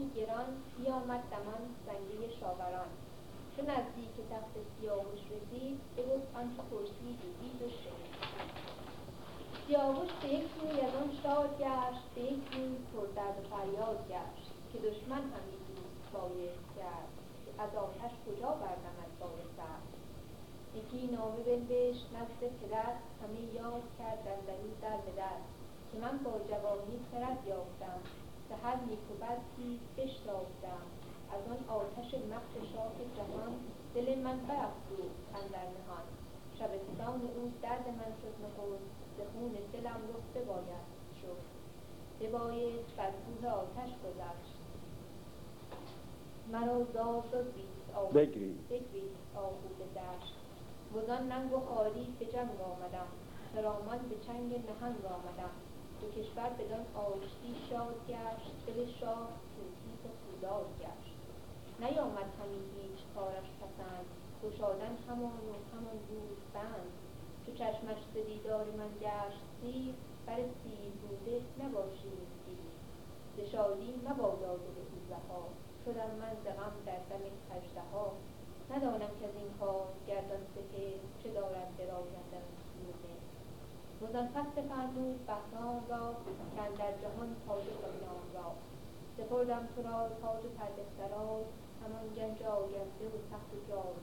پیغامی گران بیامد دمان زنگه شاوران. چو نزدیک تخت سیاوش رسید بگفت آنچه پرسیدی دید و شنید. سیاوش به یک روی از آن شاد گشت به یک روی پردرد و فریاد گشت که دشمن همی دوست بایست کرد. از آتش کجا برنمد بار سرد؟ یکی نامه بنوشت نزد پدر همه یاد کرد اندرو در به در که من با جوانی خرد یافتم. به هر نیک و بد تیز بشتافتم از آن آتش مقت شاه جهان دل من برافروخت اندر نهان. شبستان او درد من شد نخست ز خون دلم رخ ببایست شد ببایست بر کوه آتش گذشت. مرا زار بگریست آهو بگریست. بگریست آهو به دشت. وزان ننگ و خواری به جنگ آمدم. خرامان به چنگ نهنگ آمدم. دو کشور بدان آشتی شاد گشت دل شاه تیغ پولاد گشت. نیامد همی هیچ کارش پسند گشادن همان و همان بود بند. چو چشمش ز دیدار من گشت سیر بر سیر بوده نباشیم سیر. ز شادی مبادا دل او رها شدم من ز غم در دم اژدها ندانم کز این کار گردان سپهر چه دارد برآیندم سوده پس بفرمود بهرام را کاندر جهان تاج دنیام را. سپردم تو را تاج فرخ سرای همان گنج آینده و تخت و جای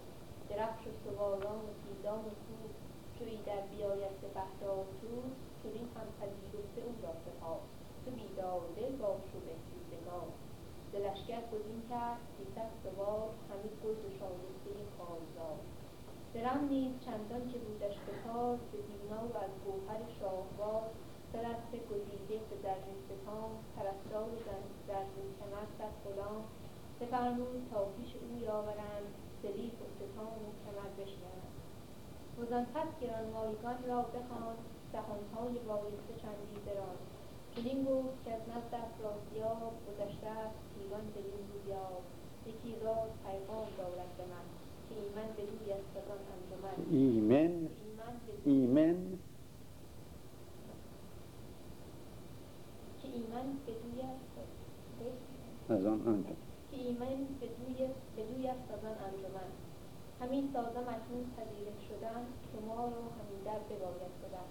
درفش و سواران و پیلان و کوه چو ایدر بیاید ز بهرام جوی چنین هم پذیرفته او را سپاه. تو بیدار دل باش و بهروزگار. ز لشکر گزین کرد سیصد سوار همه گرد و شایسته کارزار درم نیز چندان که بودش به کار ز دینا و از گوهر شاهوار سه رسته گزیده به زرین ستام پرستار زرین کمر صد غلام. بفرمود تا پیش اوی آورند سلیح و ستام و کمر بشنند وزان پس گرانمایگان را بخواند دهانهای بایسته چندی براند چنین گفت کز نزد افراسیاب گذشته است پیران بدین روزیاب یکی راز پیغام دارد به من. که ایمن است از آن انجمن ایمن ایمن ایمن که ایمن ایمن بدوی بدوی است از آن انجمن همین سازم اکنون پذیره شدن شما را همین در بباید شدن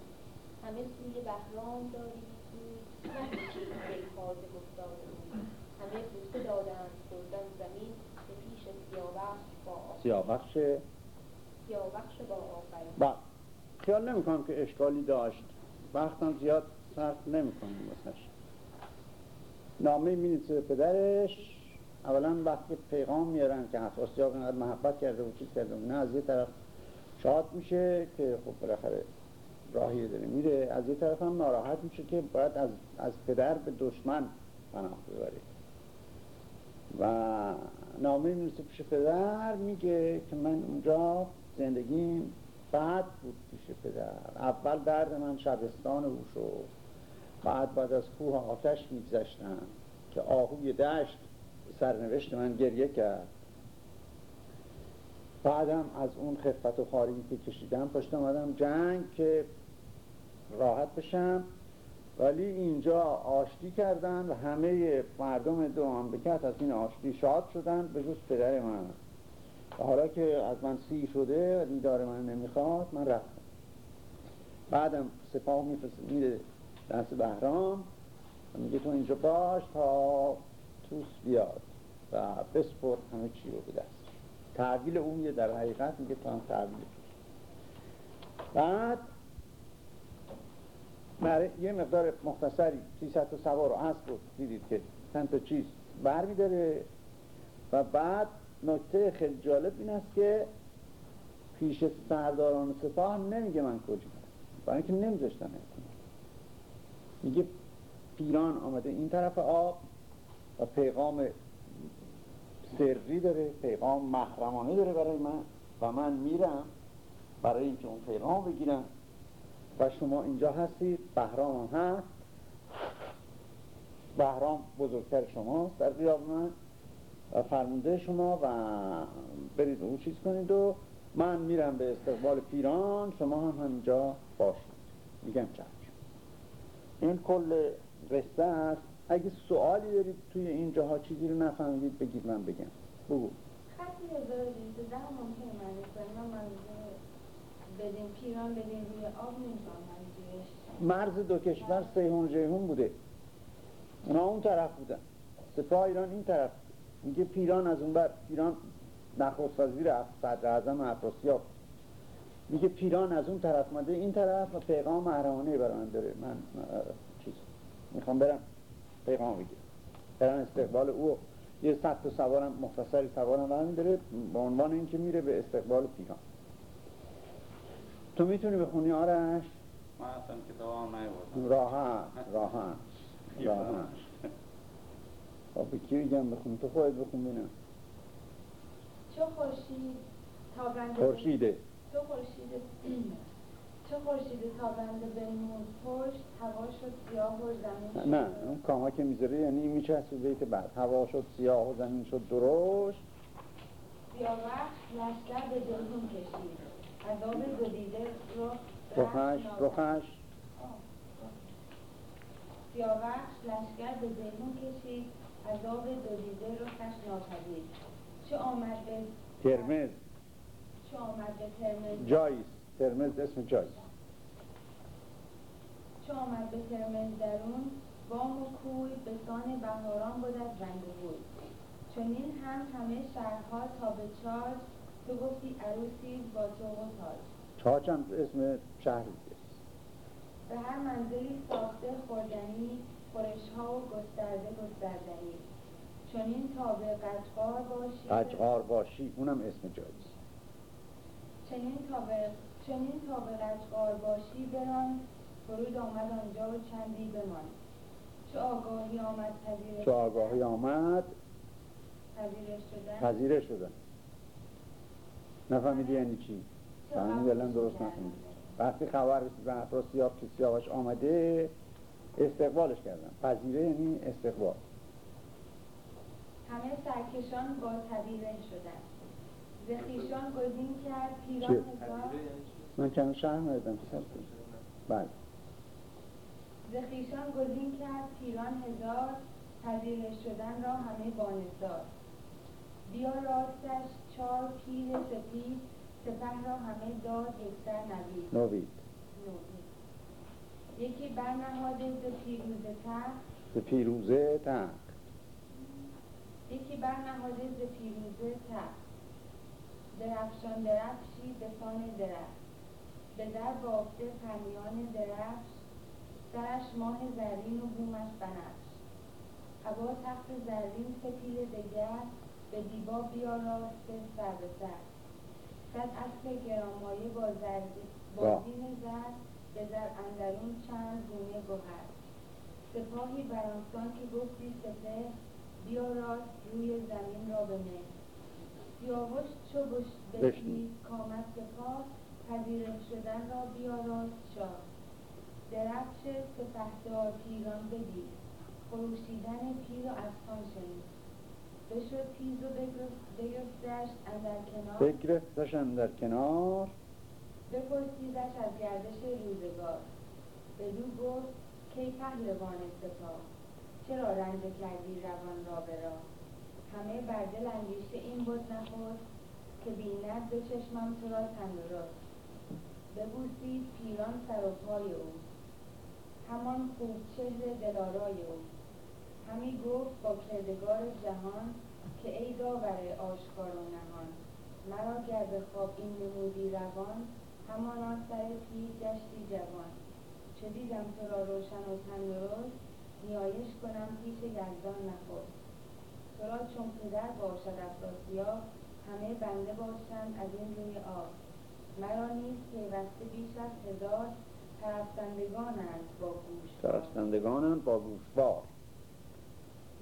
همه سوی بهرام دارید سوی نپیچید دلخواه گفتار. همه بوسه دادند گردان زمین به پیش آفرین. سیاوخش. سیاوخش با آفرین خیال نمی کنم که اشکالی داشت. وقتم زیاد صرف نمی کنم واسش. نامه می به پدرش. اولا وقتی پیغام میارن که افراسیاب اینقدر محبت کرده و چیز کرده نه از یه طرف شاد میشه که خب بالاخره راهی داره میره از یه طرف هم ناراحت میشه که باید از, از پدر به دشمن پناه ببره. و نامه می‌رسه پیش پدر میگه که من اونجا زندگیم بد بود پیش پدر. اول درد من شبستان او شد. بعد بعد از کوه آتش میگذشتم که آهوی دشت سرنوشت من گریه کرد. بعدم از اون خفت و خاری که کشیدم پشت آمدم جنگ که راحت بشم. ولی اینجا آشتی کردن و همه مردم دو مملکت از این آشتی شاد شدن به جز پدر من. حالا که از من سی شده و دیدار من نمی‌خواد من رفتم. بعدم سپاه میره دست بهرام و میگه تو اینجا باش تا توس بیاد و بسپر همه چی رو به دست. اون یه در حقیقت میگه تو هم تحویل بعد یه مقدار مختصری 300 تا سوار و اسب رو دیدید که چند تا چیز بر میداره و بعد نکته خیلی جالب این است که پیش سرداران سپاه نمیگه من کجا برای اینکه نمیذاشتن میگه پیران آمده این طرف آب و پیغام سری داره پیغام محرمانه داره برای من و من میرم برای اینکه اون پیغام بگیرم. و شما اینجا هستید بهرام هم هست. بهرام بزرگتر شماست در قیاب من و فرمونده شما و برید اون چیز کنید و من میرم به استقبال پیران شما هم همینجا باشید. میگم چشم. این کل قصه است. اگه سوالی دارید توی این جاها چیزی رو نفهمیدید بگید من بگم. بگو. خطی 1210 ممکنه من مرز دو کشور سیهون جیهون بوده. اونا اون طرف بودن. سپاه ایران این طرف. میگه پیران از اون بر. پیران نخست وزیر صدر اعظم افراسیاب. میگه پیران از اون طرف مده این طرف و پیغام محرمانه برای من داره. من چیز می‌خوام برم. پیغام بگیرم برم استقبال او. یه صد سوارم مختصری سوارم برمی داره. با عنوان اینکه میره به استقبال پیران. تو می‌تونی بخونی آرش؟ من اصلا کتاب هم راحت راحت راحت. خب به کی بگم بخون؟ تو خودت بخون بینم چه خورشید تابنده خورشیده. چه خورشید چه خورشید تابنده به نور پشت؟ هوا شد سیاه و زمین شد. نه اون کاما که می‌ذاره یعنی این میچسب بیت بعد. هوا شد سیاه و زمین شد درشت. سیاوش لشکر به جلوم کشید. رخش رخش سیاوش لشکر به جلوم کشید عذاب دودیده رو خش ناپدید. چه آمد به ترمز. چه آمد به ترمز؟ جایز. ترمز اسم جایز. چه آمد به ترمز درون؟ بام و کوی به سان بهاران بود از رنگ بود چنین هم همه شهرها تا به چارج تو گفتی عروسی با توق و تاج. تاج هم اسم شهری به هر منزلی ساخته خوردنی خورشها و گسترده گستردنی. چنین تا به قجقار باشی. قجقار باشی اونم اسم جایز چنین تا به چنین تا به قجقار باشی بران. فرود آمد آنجا و چندی بمان. چه آگاهی آمد پذیرش چو آگاهی آمد؟ پذیرش شدن؟ پذیره شدن. نفهمیدی یعنی چی؟ فهمیدی الان درست. نفهمیدی وقتی خبر رسید به افراسیاب که سیاوش آمده استقبالش کردن پذیره یعنی استقبال. همه سرکشان با طبیعه شدن. ز خویشان گزین کرد پیران؟ هزار من چند شهر سر بله. ز خویشان گزین کرد پیران هزار. پذیرش شدن را همه بانزدار بیا راستش چار پیر سپید سپه را همه داد یکسر نوید. نوید. یکی برنهاده ز پیروزه تخت. به پیروزه تن یکی برنهاده ز پیروزه تخت. درفشان درفشی به سان درفت به در بافته پرمیان درفش. سرش ماه زرین و بومش بنفش. هوا تخت زرین سپیل دگر. به دیبا بیاراسته سر به سر. صد اسب گرانمایه با زرد با با. زین زر به زر اندرون چند گونه گوهر. سپاهی برانسان که گفتی سپه بیا راست روی زمین را به مهر سیاوش چو بش- بشنید. کامد سپاه پذیرش شدن را بیا راست شاه. درفش سپهدار پیران بدید. خروشیدن پیر و اسبان شنید. بگرفتش اندر کنار بگرفتشن در کنار. بپرسیدش از گردش روزگار. بدو گفت کی پهلوان سپاه؟ چرا رنج کردی روان را به همه بر دل اندیشه این بود نخست که بیند به چشمم تو را تندرست ببوسید پیران سر و پای او. همان خوب چهر دلارای او. همی گفت با کردگار جهان که ای داور آشکار و نهان مرا گر به خواب این نمودی روان همانا سر پیر گشتی جوان. چه دیدم تو را روشن و تندرست نیایش کنم پیش یزدان نخست. تو را چون پدر باشد افراسیاب همه بنده باشند از این روی آب. مرا نیز پیوسته بیش از هزار پرستندگانند با گوش. پرستندگانم با.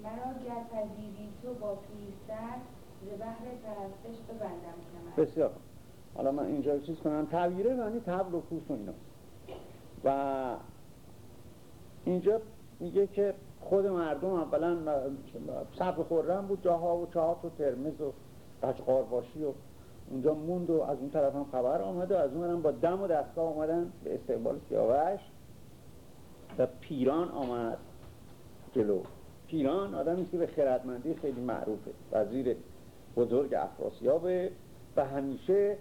مرا گر پذیری تو با پیرسر ز پرستش ببندم کمر. بسیار. حالا من اینجا چیز کنم. تغییره یعنی تبل و کوس و اینا و اینجا میگه که خود مردم اولا صبر خورم بود جاها و چهات و ترمز و قشقار باشی و اونجا موند و از اون طرف هم خبر آمده و از اون هم با دم و دستگاه آمدن به استقبال سیاوش و پیران آمد جلو. پیران آدمی که به خردمندی خیلی معروفه. وزیر بزرگ افراسیابه و همیشه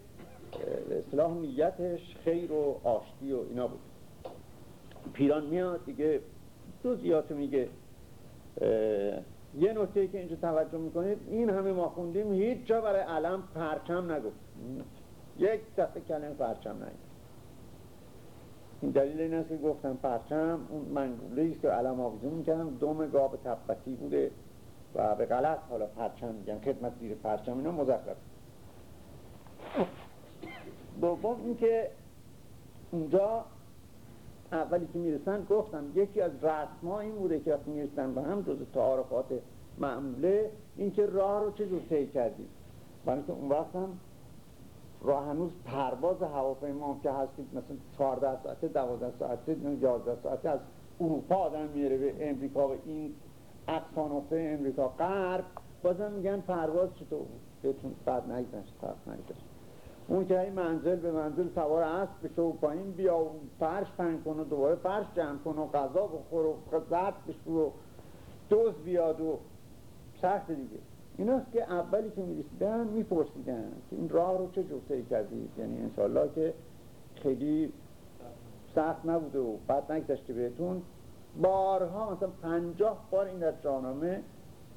اصلاح نیتش خیر و آشتی و اینا بود. پیران میاد دیگه جزئیات میگه. یه نکته که اینجا توجه می‌کنید این همه ما خوندیم هیچ جا برای علم پرچم نگفت. یک دفعه کلمه پرچم نگفت. دلیل این است که گفتم پرچم اون منگوله است که علم آویزون می‌کردم دوم گاب تبتی بوده و به غلط حالا پرچم میگن خدمت زیر پرچم اینا مزخرف. دوم اینکه اونجا اولی که می‌رسن گفتم یکی از رسما این بوده که وقتی می‌رسن به هم جز تعارفات معموله اینکه راه رو چه جور طی کردید برای اون وقت هم راه هنوز پرواز هواپیما که هستید مثلا 14 ساعته 12 ساعته 11 ساعته از اروپا آدم میره به امریکا و این اقصا نقطه امریکا. غرب بازم میگن پرواز چطور بهتون بعد نگذشت فرق نگذشت. اون که منزل به منزل سوار اسب بشه و پایین بیا و فرش پنگ کن و دوباره فرش جمع کن و غذا بخور و زرد بشه و دوز بیاد و سخت دیگه. ایناست که اولی که می‌رسیدن میپرسیدن که این راه رو چه جور کردید؟ یعنی انشالله که خیلی سخت نبوده و بعد نگذشته بهتون. بارها مثلا پنجاه بار این در شاهنامه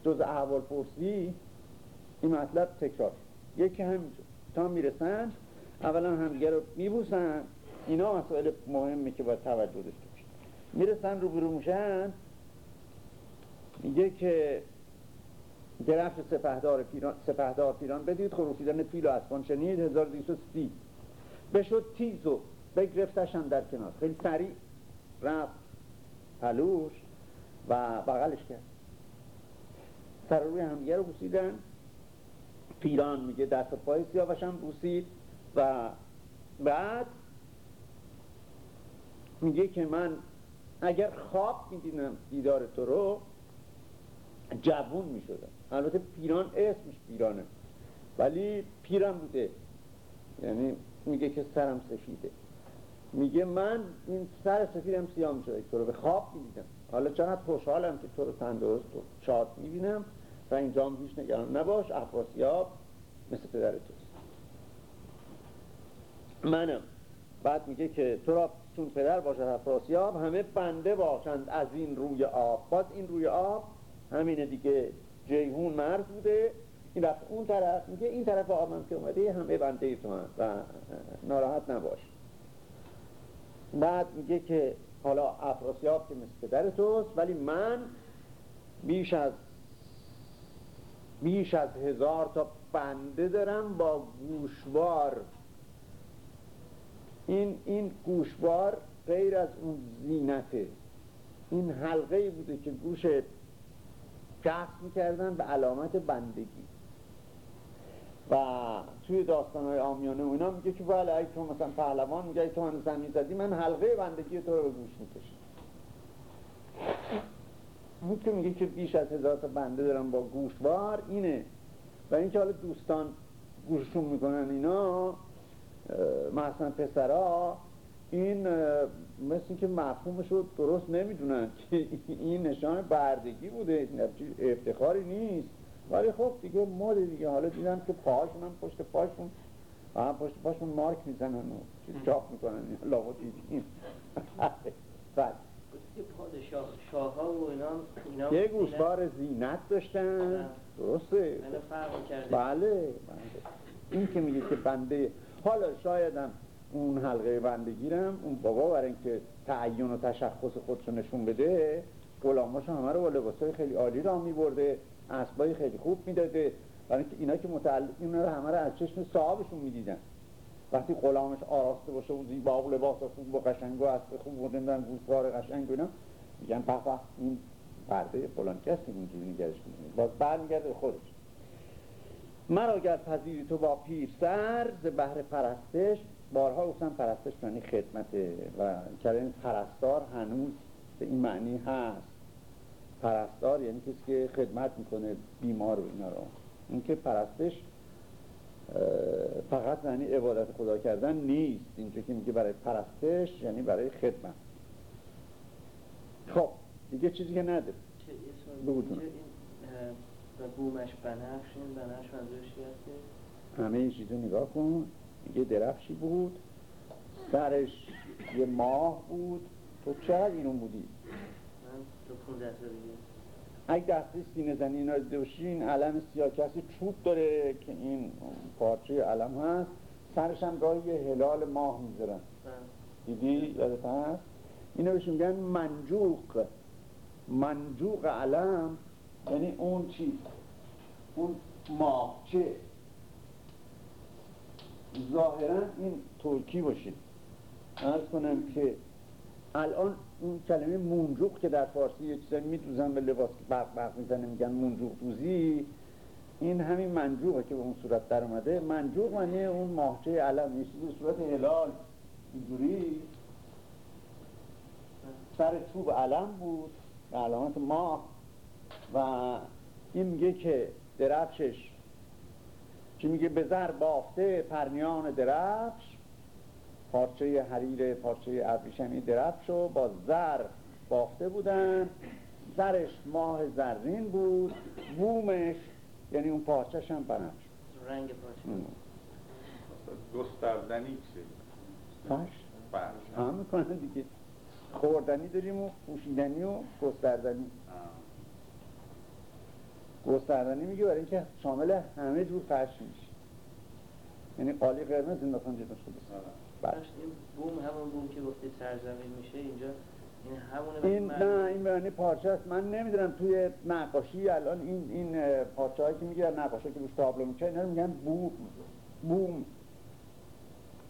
جز احوال پرسی این مطلب تکرار یکی همینجور تا می‌رسن اولا همدیگه رو میبوسن. اینا مسائل مهمه که باید توجه داشته باشید. می‌رسن رو برو میشن. میگه که درفت سپهدار پیران, سپهدار پیران بدید خروشیدن پیل و اسبان. شنید 1230 بشد تیز و در کنار. خیلی سریع رفت پلوش و بغلش کرد. سر روی همدیگه رو بوسیدن. پیران میگه دست پای سیاوشم بوسید و بعد میگه که من اگر خواب می‌دیدم دیدار تو رو جوون می‌شدم. البته پیران اسمش پیرانه. ولی پیرم بوده. یعنی میگه که سرم سفیده. میگه من این سر سفیدم سیاه می‌شده تو رو به خواب می‌دیدم حالا چقدر خوشحالم که تو رو تندرست و شاد می‌بینم و اینجا هم هیچ نگران نباش. افراسیاب مثل پدر توست. منم. بعد میگه که تو را چون پدر باشد افراسیاب همه بنده باشند از این روی آب. باز این روی آب همینه دیگه. جیهون مرز بوده. این رفت اون طرف میگه این طرف آبم که اومده همه بنده تو هم. و ناراحت نباش. بعد میگه که حالا افراسیاب که مثل پدر توست ولی من بیش از بیش از هزار تا بنده دارم با گوشوار. این این گوشوار غیر از اون زینته. این حلقه بوده که گوش کسب می‌کردن به علامت بندگی. و توی داستان های آمیانه و اینا میگه که بله اگه تو مثلا پهلوان میگه تو من زمین زدی من حلقه بندگی تو رو به گوش می‌کشم. اون که میگه که بیش از هزار تا بنده دارم با گوشوار اینه. و اینکه حالا دوستان گوششون می‌کنن اینا مثلا پسرا این مثل که مفهومش رو درست نمی‌دونن که این نشان بردگی بوده افتخاری نیست. ولی خب دیگه مود دیگه. حالا دیدن که پاهاشون هم پشت پاشون هم پشت پاشون مارک می‌زنن و چاپ می‌کنن. لاغو دیدیم بله. یه گوشوار زینت داشتن. درسته. بله بله. این که میگه که بنده حالا شایدم اون حلقه بندگیرم اون بابا برای اینکه تعین و تشخص خودشو نشون بده غلاماشو همه رو با لباسای خیلی عالی را میبرده اسبای خیلی خوب می‌داده. برای اینکه اینا که متعلق اینا رو همه رو از چشم صاحبشون می‌دیدن. وقتی غلامش آراسته باشه و زیبا و لباس خوب و قشنگ و اسب خوب و نمی‌دونم گوشوار قشنگ اینا میگن به این پرده فلان کسی اینجوری نگرش می‌کنه؟ باز برمیگرده خودش. مرا گر پذیری تو با پیر سر ز بهر پرستش بارها گفتم پرستش یعنی خدمته و کلمه پرستار هنوز به این معنی هست. پرستار یعنی کسی که خدمت می‌کنه بیمار و اینا رو. این که پرستش فقط یعنی عبادت خدا کردن نیست. اینجا که میگه برای پرستش یعنی برای خدمت. خب دیگه چیزی که نداره بگو و بومش بنفش این بنفش منظورش؟ همه این چیزو نگاه کن. یه درفشی بود سرش یه ماه بود. تو چقدر اینو بودی؟ من تو 15 سال دیگه. اگه دستی سینه زنی اینا این علم سیاه کسی چوب داره که این پارچه علم هست. سرش هم گاهی یه هلال ماه می‌ذارن. دیدی؟ یادت هست؟ اینو بهش میگن منجوق. منجوق علم یعنی اون چیز اون ماهچه. ظاهرا این ترکی باشه. ارز کنم که الان اون کلمه منجوق که در فارسی یه چیزایی میدوزن به لباس که برق برق می‌زنه میگن منجوق دوزی این همین منجوقه که به اون صورت در اومده. منجوق معنی اون ماهچه علم یه چیزی صورت هلال اینجوری. سر چوب علم بود علامت ماه. و این میگه که درفشش چی میگه به زر بافته پرنیان درفش پارچه حریر پارچه ابریشمی درفش رو با زر بافته بودن. زرش ماه زرین بود بومش یعنی اون پارچهش هم بنفش. رنگ پارچه. گستردنی چیه؟ فرش. فرش. هم می‌کنن دیگه. خوردنی داریم و پوشیدنی و گستردنی. گستردنی میگه برای اینکه شامل همه جور فرش میشه. یعنی قالی قرمز انداختن جلوش خودش. بله. این بوم همون بوم که گفتید سرزمین میشه اینجا این همونه این نه این معنی پارچه است. من نمی‌دونم توی نقاشی الان این این پارچه هایی که می‌گیرن نقاشی که روش تابلو میشه اینا رو میگن بوم. بوم.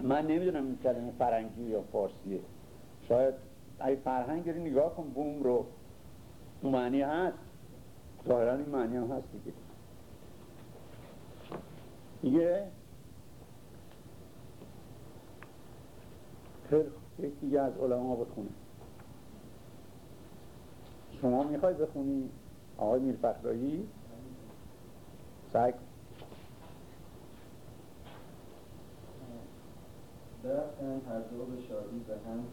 من نمی‌دونم این کلمه فرنگی یا فارسیه. شاید اگه فرهنگ داری نگاه کن بوم رو. معنی هست. ظاهرا این معنی هم هست دیگه. دیگه یک دیگه از علما بخونه شما می‌خوای بخونی؟ آقای میر فخرایی سعی برفتن هر دو به شادی به هم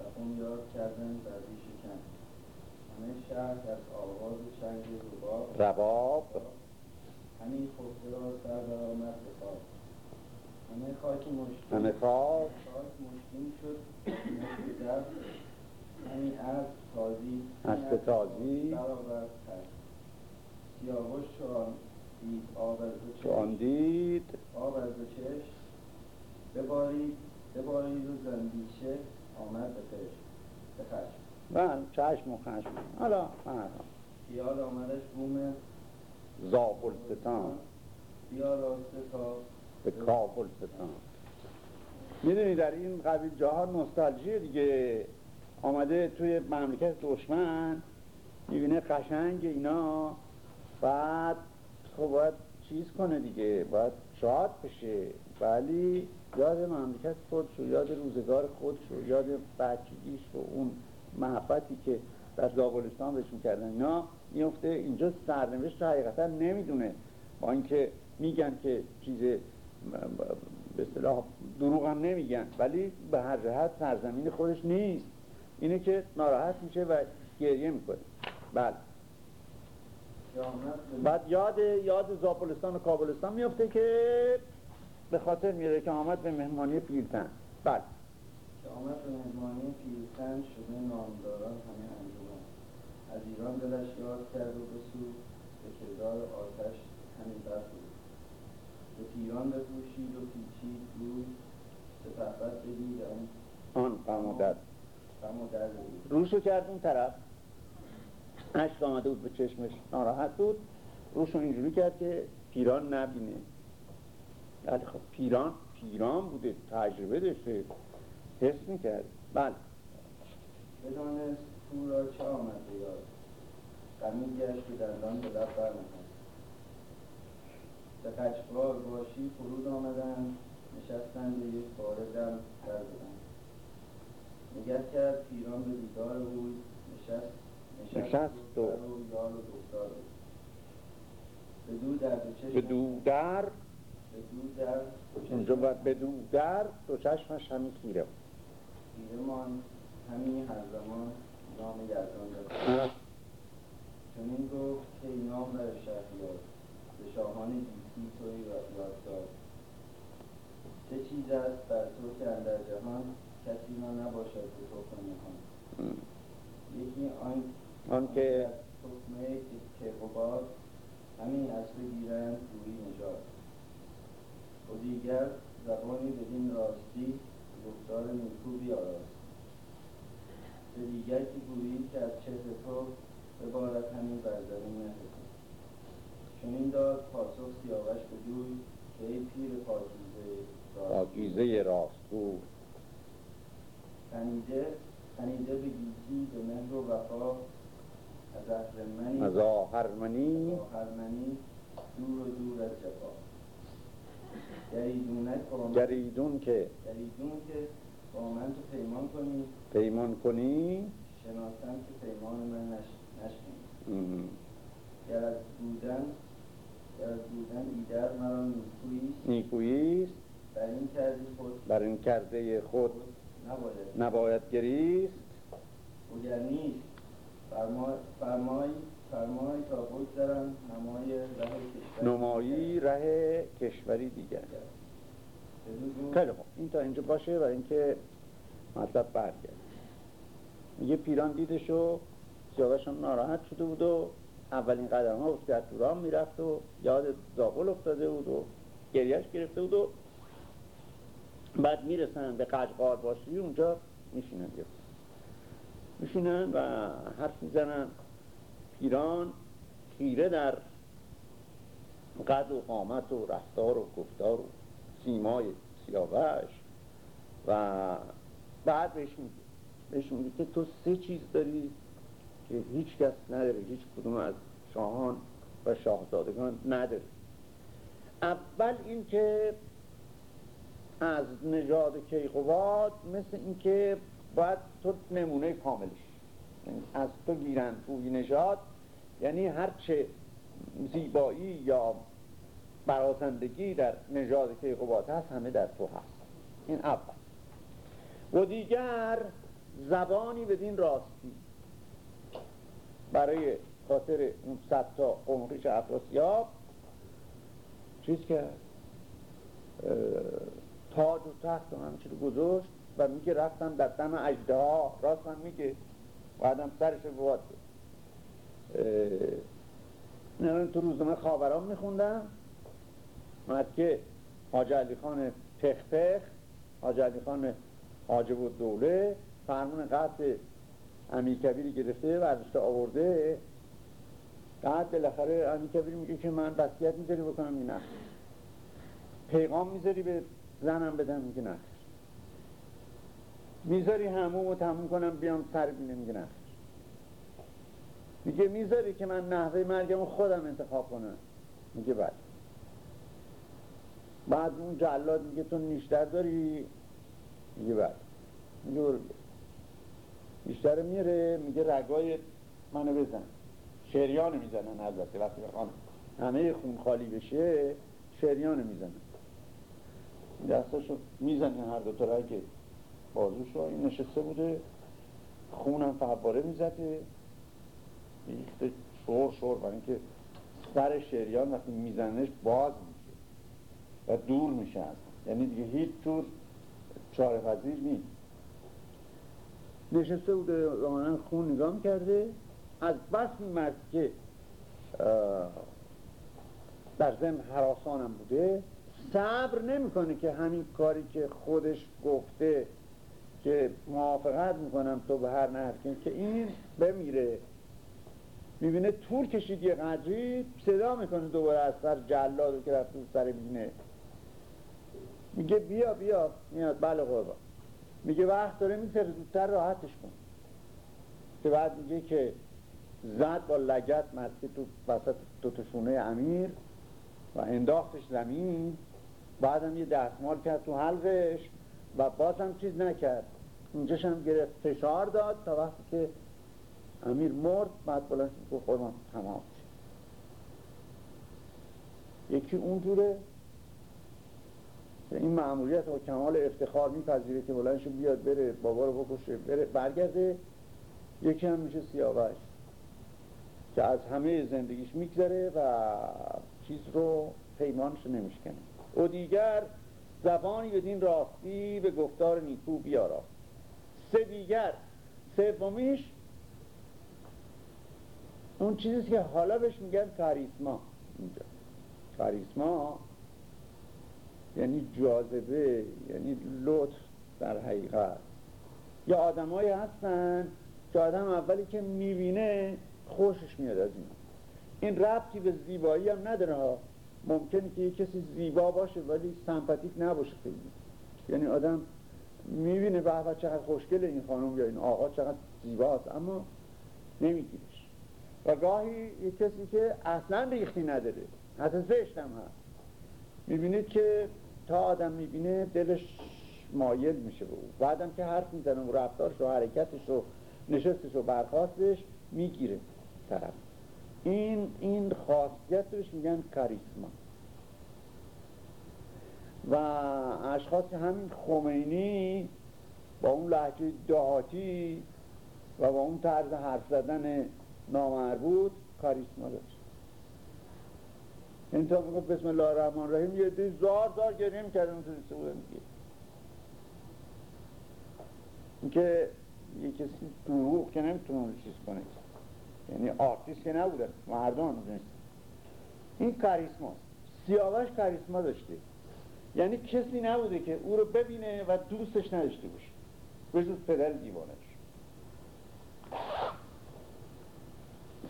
و یاد کردن در شکن شهر از آواز رباب رباب. همین را سر به همه خاک مشکین. همه خاک. خاک مشکین شد. در همین عرض تازی. اسب تازی. کرد سیاوش چون دید آب از دو دید. آب از دو چشم. ببارید ببارید و زندیشه آمد به خشم. به خشم. بله چشم و خشم. حالا خیال آمدش بوم زابل ستان بیا راسته تا به کابل ستان می‌دونی در این قبیل جاها نوستالژی دیگه. آمده توی مملکت دشمن می‌بینه قشنگ اینا. بعد خب باید چیز کنه دیگه. باید شاد بشه. ولی یاد مملکت خودشو یاد روزگار خودشو یاد بچگیش و اون محبتی که در زابلستان بهش می‌کردن. اینا میفته اینجا سرنوشت حقیقتا نمی‌دونه. با اینکه میگن که چیز به اصطلاح دروغ هم نمیگن ولی به هر جهت سرزمین خودش نیست. اینه که ناراحت میشه و گریه می‌کنه. بله. بعد یاد یاد زابلستان و کابلستان میفته که به خاطر میره که آمد به مهمانی پیلتن بله. آمد به مهمانی پیلتن شده نامداران همه انجمن. از ایران دلش یاد کرد و بسود به کردار آتش همین بر بود. به تیران بپوشید و پیچید روی سپهبد بدید آن. آن غم و درد. روشو کرد اون طرف. عشق آمده بود به چشمش. ناراحت بود. روشو اینجوری کرد که پیران نبینه. ولی خب پیران پیران بوده. تجربه داشته. حس می‌کرد. بله. بدانست تو را چه آمد به یاد غمی گشت و دندان به لب برنهاد. به قچبار باشی فرود آمدن نشستن به یک باره دم در بودن. نگه کرد پیران به دیدار اوی نشست نشست و یار و دختار او. به دو در دو چشم به دو در به دو در اونجا باید به دو در دو چشمش همین خیره بود. خیرمان همین هر زمان نام یزدان داد. اه. چنین گفت که نام بر شهریار به شاهان گیتی توی یادگار چه چیز است بر تو که اندر جهان کسی را نباشد به تو نهان؟ یکی آن آن که تخمه که غبار همین اصل گیرند گویی نژاد. و دیگر زبانی بدین راستی گفتار نیکو بیاراست به دیگر که گویی که از چهر تو ببارد همین بر زمین مهر چنین داد پاسخ سیاوش به جوی که ای پیر پاکیزه پاکیزه راستگو. تنیده تنیده به گیتی به مهر و وفا. از اهرمنی از آهرمنی دور و دور از جفا. با من گریدون که. گریدون که با من تو پیمان کنی. پیمان کنی؟ شناسم که پیمان من نش... نشکنی. گر از بودن گر از بودن ایدر مرا نیکویی نیکوییست. بر این کردی خود بر این کرده خود نباید نباید گریست. وگر نیست فرمای فرمای فرمای تا بگذرم نمای ره کشور نمایی ره کشوری دیگر. خیلی خوب. این تا اینجا باشه و اینکه مطلب برگرد. میگه پیران دیدشو سیاوشم ناراحت شده بود و اولین قدم ها بود که راه می‌رفت و یاد زاغل افتاده بود و گریهش گرفته بود و بعد می‌رسن به قجقار باشی اونجا میشینن. یه میشینن و حرف می‌زنن. پیران خیره در قد و قامت و رفتار و گفتار و سیمای سیاوش و بعد بهش میگه. بهش میگه که تو سه چیز داری که هیچ کس نداره هیچ کدوم از شاهان و شاهزادگان نداره. اول اینکه از نژاد کیقوباد مثل اینکه باید تو نمونه کاملش یعنی از تو گیرن توی نژاد یعنی هرچه زیبایی یا برازندگی در نژاد کیقوباد هست همه در تو هست. این اول. و دیگر زبانی بدین راستی. برای خاطر اون صد تا قمقیش افراسیاب چیز اه، تاج و تخت و همه چی رو گذاشت و میگه رفتم در دم اجده ها راست هم میگه. بعدم سرش رو تو روزنامه خاوران میخوندم. اومد که حاج علی خان پخ حاج علی خان حاجب و دوله فرمون قطع امیر کبیری گرفته ورزشته آورده. بعد بالاخره امیر کبیر میگه که من وصیت می‌ذاری بکنم این نه. پیغام می‌ذاری به زنم بدم میگه نه. می‌ذاری هموم رو تموم کنم بیام سر بینه میگه نه. میگه می‌ذاری که من نحوه مرگم خودم انتخاب کنم. میگه بله. بعد اون جلاد میگه تو نیشتر داری؟ میگه بله. میگه برو. بیشتر میره میگه رگای منو بزن. شریانو می‌زنن البته وقتی بخوان همه خون خالی بشه شریانو می‌زنن. دستاشو می‌زنن هر دو تا رگ بازوشو. این نشسته بوده خونم فواره می‌زده. ریخته شور شور برای اینکه سر شریان وقتی میزنش باز میشه و دور میشه اصلا یعنی دیگه هیچ جور چاره پذیر نیست. نشسته بوده زمانا خون نگاه کرده از بس مرد که در ضمن حراسانم بوده. صبر نمی‌کنه که همین کاری که خودش گفته که موافقت می‌کنم تو به هر نهر که این بمیره. می‌بینه طول کشید یه قدری صدا می‌کنه دوباره از سر جلاد که رفته سر بینه میگه بیا بیا. میاد. بله قربان میگه وقت داره میتره زودتر راحتش کن. که بعد میگه که زد با لگت مرسی تو وسط دو تا شونه امیر و انداختش زمین. بعدم یه دستمال کرد تو حلقش و بازم چیز نکرد. اینجاش هم گرفت فشار داد تا وقتی که امیر مرد بعد بلند شد قربان تمام شد. یکی اونجوره. این معمولیت با کمال افتخار میپذیره که بلندش بیاد بره بابا رو بکشه بره برگرده. یکی هم میشه سیاوش که از همه زندگیش میگذره و چیز رو پیمانش نمیشکنه. او دیگر زبانی بدین راستی به گفتار نیکو بیارا. سه دیگر. سومیش اون چیزی که حالا بهش میگن کاریسما اینجا. کاریسما یعنی جاذبه یعنی لطف در حقیقت. یا آدمایی هستن که آدم اولی که می‌بینه خوشش میاد از اینا. این ربطی به زیبایی هم نداره ها. ممکنه که یه کسی زیبا باشه ولی سمپاتیک نباشه خیلی. یعنی آدم می‌بینه به چقدر خوشگل این خانم یا این آقا چقدر زیباست اما نمیگیرش. و گاهی یه کسی که اصلا ریختی نداره حتی زشت هم هست. می‌بینید که تا آدم می‌بینه دلش مایل میشه به او. بعدم که حرف می‌زنه و رفتارش و حرکتش و نشستش و برخواستش می‌گیره طرف. این این خاصیتش میگن کاریسما و اشخاص همین خمینی با اون لحجه دهاتی و با اون طرز حرف زدن نامربوط کاریسما داشت. این تا بگو بسم الله الرحمن الرحیم یه دی زار زار گریه می‌کردن اون تو بودن دیگه. اینکه یه کسی دروغ که نمی‌تونه اون چیز کنه. یعنی آرتیست که نبودن مردم این کاریسماست سیاوش کاریسما داشته. یعنی کسی نبوده که او رو ببینه و دوستش نداشته باشه. بجز پدر دیوانش.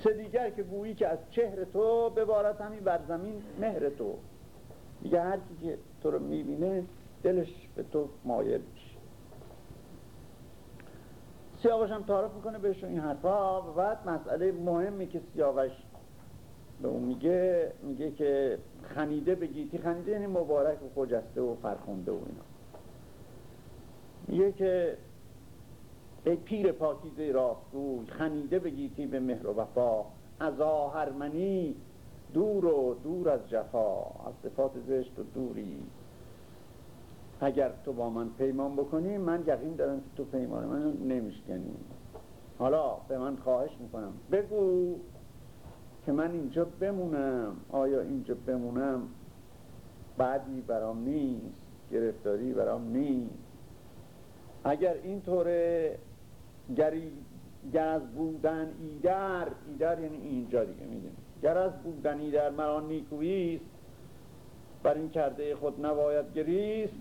سه دیگر که گویی که از چهر تو ببارد همین بر زمین مهر تو. میگه هر کی که تو رو می‌بینه دلش به تو مایل میشه. سیاوش هم تعارف می‌کنه بهش این حرفا و بعد مسئله مهمی که سیاوش به اون میگه میگه که خنیده به گیتی خنیده یعنی مبارک و خجسته و فرخونده و اینا. میگه که ای پیر پاکیزه راستگوی خنیده به گیتی به مهر و وفا. از آهرمنی دور و دور از جفا از صفات زشت و دوری. اگر تو با من پیمان بکنی من یقین دارم که تو پیمان من نمیشکنی. حالا به من خواهش می‌کنم. بگو که من اینجا بمونم. آیا اینجا بمونم؟ بعدی برام نیست. گرفتاری برام نیست. اگر اینطوره گری گر از بودن ایدر ایدر یعنی اینجا دیگه می‌دونی. گر از بودن ایدر مرا نیکویست بر این کرده خود نباید گریست.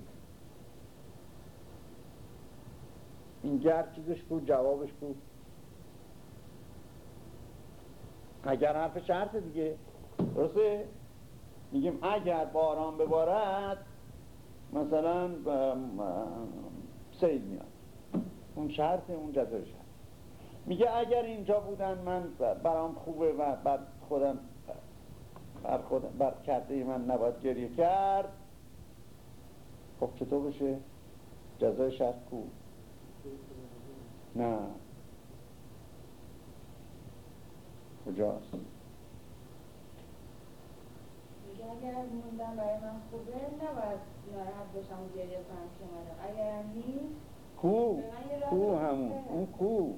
این گر چیزش بود جوابش بود. اگر حرف شرط دیگه درسته؟ میگیم اگر باران ببارد مثلا سید میاد. اون شرط اون جزای شرط. میگه اگر اینجا بودن من برام خوبه و بر خودم بر خودم بر کرده من نباید گریه کرد خب چطور بشه؟ جزای شرط کو؟ نه. کجاست؟ اگر موندن برای من خوبه نباید ناراحت باشم و گریه کنم که اگر نیست کو کو همون اون کو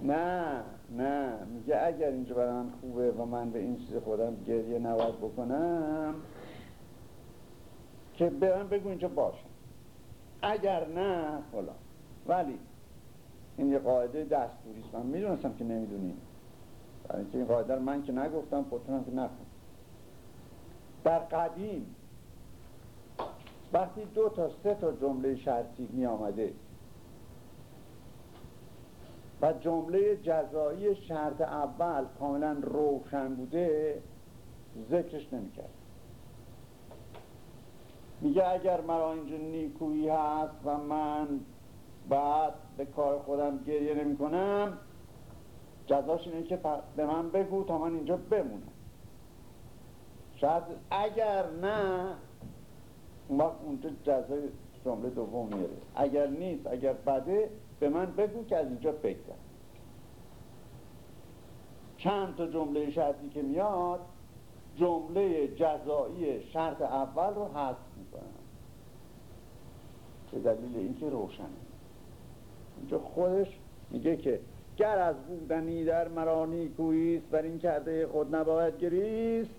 نه نه میگه اگر اینجا برای من خوبه و من به این چیز خودم گریه نباید بکنم که برم بگو اینجا باشم اگر نه فلان ولی این یه قاعده دستوریست من می‌دونستم که نمی‌دونیم برای اینکه این قاعده رو من که نگفتم خودتونم که نکن در قدیم وقتی دو تا سه تا جمله شرطی می آمده. و جمله جزایی شرط اول کاملا روشن بوده ذکرش نمی‌کرد میگه اگر مرا اینجا نیکویی هست و من بعد به کار خودم گریه نمی کنم جزاش اینه که به من بگو تا من اینجا بمونم. شاید اگر نه وقت اونجا جزای جمله دوم میاره. اگر نیست اگر بده به من بگو که از اینجا بگذر. چند تا جمله شرطی که میاد جمله جزایی شرط اول رو حذف می‌کنن به دلیل اینکه روشنه. اینجا خودش میگه که گر از بودنی در مرانی کویست بر این کرده خود نباید گریست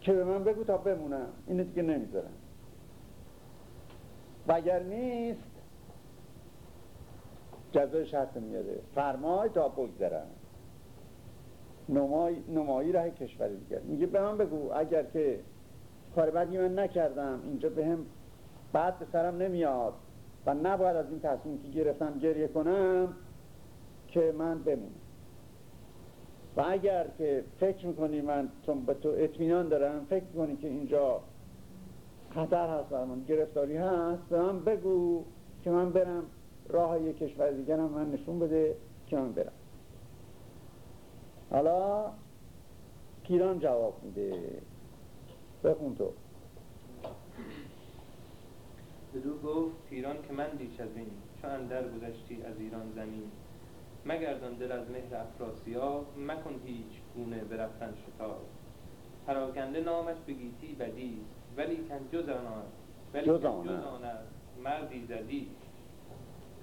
که به من بگو تا بمونم. اینو دیگه نمی‌ذارم. و اگر نیست؟ جزای شرط میاره. فرمای تا بگذرم نمای، نمایی راه کشور دیگر. میگه به من بگو اگر که کار بدی من نکردم اینجا به هم بعد به سرم نمیاد و نباید از این تصمیم که گرفتم گریه کنم که من بمونم. و اگر که فکر می‌کنی من چون به تو اطمینان دارم فکر می‌کنی که اینجا خطر هست بر من گرفتاری هست. به من بگو که من برم راه یک کشور دیگرم من نشون بده که من برم. حالا پیران جواب میده. بخون تو. بدو گفت پیران که من دیش از این چو اندر گذشتی از ایران زمین. مگردان دل از مهر افراسیاب مکن هیچ گونه برفتن شتاب. پراکنده نامش به گیتی بدی ولی کن جز آن است. ولی جز آن است. مردی زدی.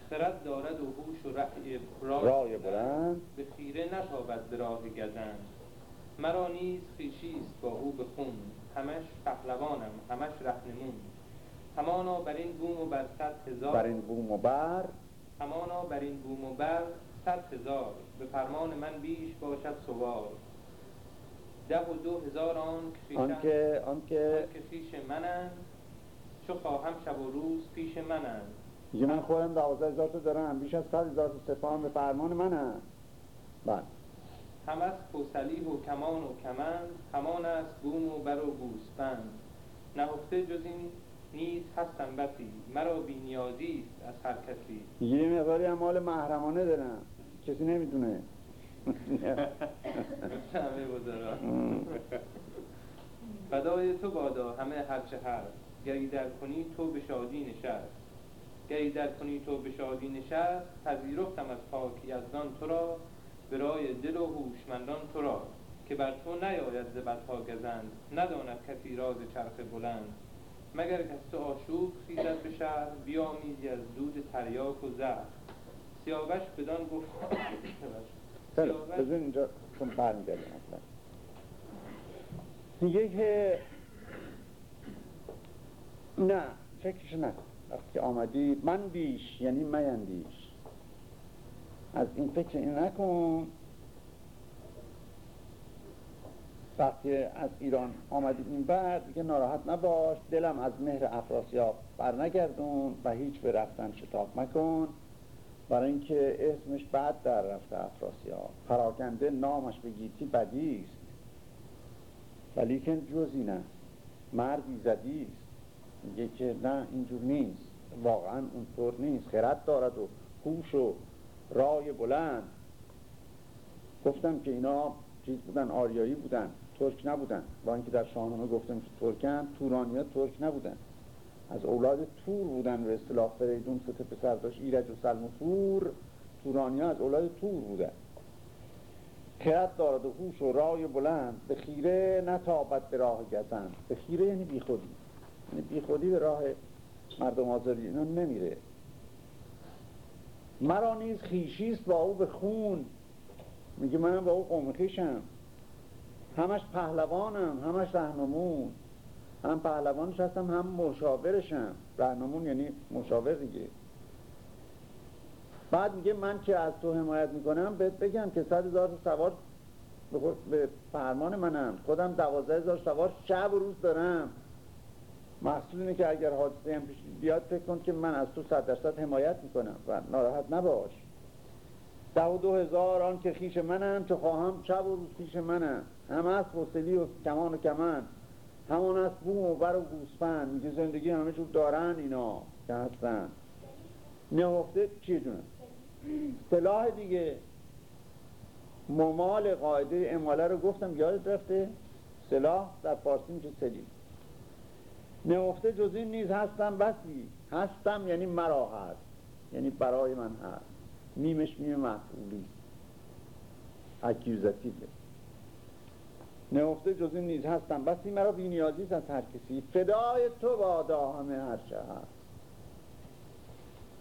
خرد دارد و هوش و رأی رای بلند. به خیره نتابد به راه گزند. مرا نیز خویشیست با او به خون. همش پهلوانم همش رهنمون. همانا بر این بوم و بر صد هزار. بر این بوم و بر. همانا بر این بوم و بر صد هزار. به فرمان من بیش باشد سوار. ده و دو هزار آن آنکه آنکه آن که خویش منند چو خواهم شب و روز پیش منند میگه من خودم دوازده هزار تا دارم بیش از صد هزار تا به فرمان من هست بله. هم از کوسلی و کمان و کمند همان است بوم و بر و گوسفند. نهفته جز این نیز هستم بسی مرا بی نیازی است از هر کسی. یه مقداری هم مال محرمانه دارم. کسی نمی‌دونه. همه بزرگان فدای تو بادا همه هرچه هست گری در کنی تو به شادی نشست گری در کنی تو به شادی نشست پذیرفتم از پاک یزدان تو را به رای دل و هوشمندان تو را. که بر تو نیاید ز بدها گزند نداند کسی راز چرخ بلند. مگر که تو آشوب خیزد به شهر بیامیزی از دود تریاک و زهر. سیاوش بدان گفت خیلی خوب، بذار اینجا چون برمیگردیم اصلا. میگه که نه فکرش نکن. وقتی آمدی من بیش یعنی میندیش از این فکر این نکن. وقتی از ایران آمدی این بعد دیگه ناراحت نباش. دلم از مهر افراسیاب بر نگردون و هیچ به رفتن شتاب مکن. برای اینکه اسمش بعد در رفته افراسیاب. پراکنده نامش به گیتی بدی است. ولیکن جزی نه مردی زدی است. میگه که نه اینجور نیست. واقعا اونطور نیست. خرد دارد و هوش و رای بلند. گفتم که اینا چیز بودن آریایی بودن ترک نبودن. با اینکه در شاهنامه گفتم که ترکن تورانیا ترک نبودن. از اولاد تور بودن به اصطلاح فریدون سه پسر داشت ایرج و سلم و تور تورانیا از اولاد تور بودن. خرد دارد و هوش و رای بلند. به خیره نتابد به راه گزند به خیره یعنی بی خودی. یعنی بی خودی به راه مردم آزاری اینا نمیره. مرا نیز خیشیست با او به خون. میگه منم با او قوم خویشم همش پهلوانم همش رهنمون. هم پهلوانش هستم هم مشاورشم. رهنمون یعنی مشاور دیگه. بعد میگه من که از تو حمایت می‌کنم بهت بگم که صد هزار سوار به فرمان منم. خودم دوازده هزار سوار شب و روز دارم. محصول اینه که اگر حادثه هم پیش بیاد فکر کن که من از تو صد درصد حمایت می‌کنم و ناراحت نباش. ده و دو هزار آن که خیش منم که خواهم شب و روز پیش منم. همه از فسلی و کمان و کمن همان است بوم و بر و گوسفند میگه زندگی همه جور دارن اینا که هستن. نهفته چیه جونه سلاح دیگه. ممال قاعده اماله رو گفتم یادت رفته؟ سلاح در فارسی میشه سلی نهفته جز این نیز هستم بسی. هستم یعنی مرا هست یعنی برای من هست. میمش میم مفعولی اکیوزاتیوه. نهفته جز این نیز هستم. بسی مرا بینیازی است از هر کسی فدای تو بادا همه هر هست.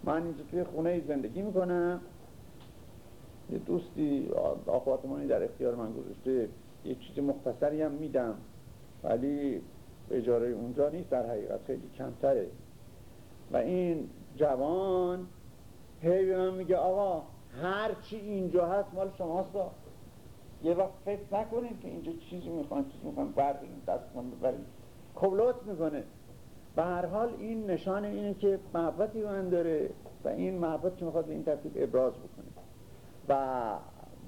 من اینجا توی خونه زندگی می‌کنم. یه دوستی آپارتمانی در اختیار من گذاشته. یه چیز مختصری هم میدم. ولی اجاره اونجا نیست. در حقیقت خیلی کمتره. و این جوان هی به من میگه آقا هر چی اینجا هست مال شماست. یه وقت فکر نکنید که اینجا چیزی می‌خوان چیزی می‌خوان برداریم دستتون ببرید کبلوت می‌کنه. به هر حال این نشان اینه که محبتی من داره و این محبت که می‌خواد این ترتیب ابراز بکنه. و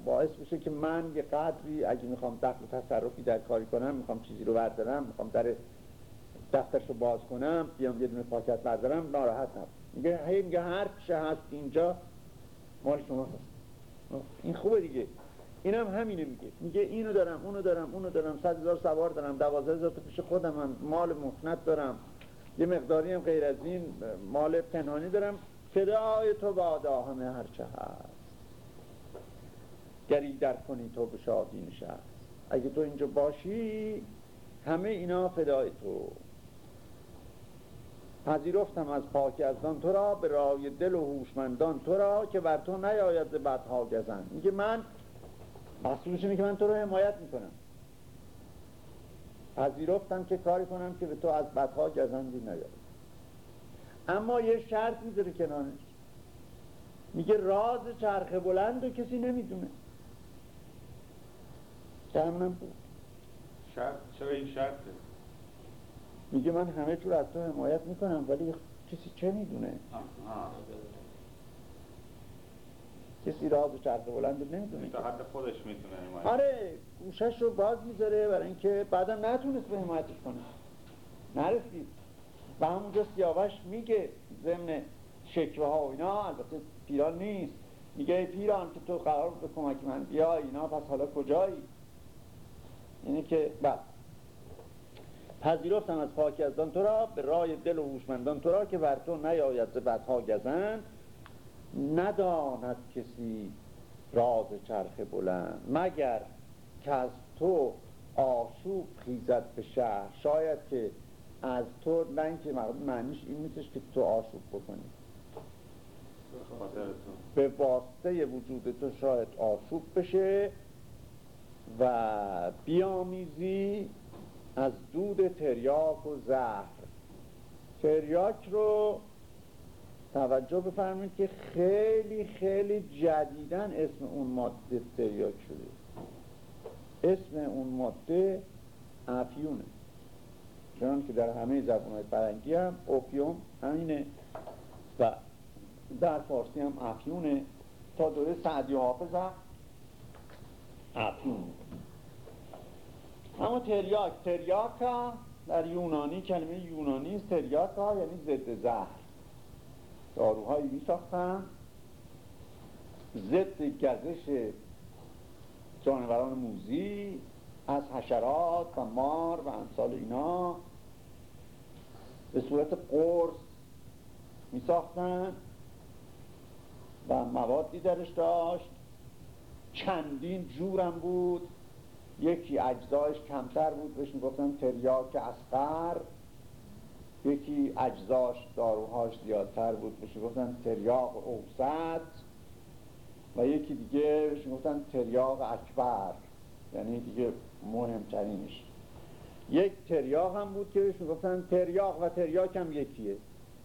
باعث میشه که من یه قدری اگه می‌خوام دخل و تصرفی در کاری کنم می‌خوام چیزی رو بردارم می‌خوام در دفترش رو باز کنم بیام یه دونه پاکت بردارم ناراحت میگه هی میگه هر چه هست اینجا مال شما هست. این خوبه دیگه. اینم هم همینه میگه. میگه اینو دارم اونو دارم اونو دارم صد هزار سوار دارم دوازده هزار تا پیش خودم هم مال مخنت دارم. یه مقداری هم غیر از این مال پنهانی دارم. فدای تو بادا همه هرچه هست. گری در کنی تو به شادی نشست. اگه تو اینجا باشی همه اینا فدای تو. پذیرفتم از پاک ازدان تو را به رای دل و هوشمندان تو را که بر تو نیاید بدها گزن میگه من مقصودش اینه که من تو رو حمایت می‌کنم. پذیرفتم که کاری کنم که به تو از بدها گزندی نیاید اما یه شرط می‌ذاره کنانش میگه راز چرخ بلند رو کسی نمی‌دونه. همونم بود. شرط؟ چرا این شرطه؟ میگه من همه جور از تو حمایت می‌کنم ولی کسی چه می‌دونه؟ کسی راز چرخ بلند نمی‌دونه. تا حد خودش می‌تونه حمایت آره گوشش رو باز می‌ذاره برای اینکه بعدم نتونست به حمایتش کنه. نرسید. و همونجا سیاوش میگه ضمن شکوه ها و اینا البته پیران نیست. میگه پیران که تو قرار به کمک من بیا اینا پس حالا کجایی؟ یعنی که بعد پذیرفتم از پاکی از تو را به رای دل و هوشمندان تو را که بر تو نیاید ز بدها گزند. نداند کسی راز چرخ بلند مگر که از تو آشوب خیزد به شهر. شاید که از تو نه اینکه معنیش این نیستش که تو آشوب بکنی. به واسطه وجود تو شاید آشوب بشه و بیامیزی از دود تریاک و زهر. تریاک رو توجه بفرمایید که خیلی خیلی جدیدن اسم اون ماده تریاک شده اسم اون ماده افیونه. چون که در همه زبانهای فرنگی هم اوپیوم همینه و در فارسی هم افیونه تا دوره سعدی حافظ هم افیون اما تریاک تریاکا در یونانی کلمه یونانی است تریاکا یعنی ضد زهر. داروهایی می ساختن ضد گزش جانوران موزی از حشرات و مار و امثال اینا به صورت قرص می ساختن و موادی درش داشت. چندین جورم بود. یکی اجزایش کمتر بود. بهش می‌گفتن تریاک اسقر یکی اجزاش داروهاش زیادتر بود بهش می‌گفتن تریاق اوسط و یکی دیگه بهش می‌گفتن تریاق اکبر یعنی دیگه مهمترینش. یک تریاق هم بود که بهش می‌گفتن تریاق و تریاک هم یکیه.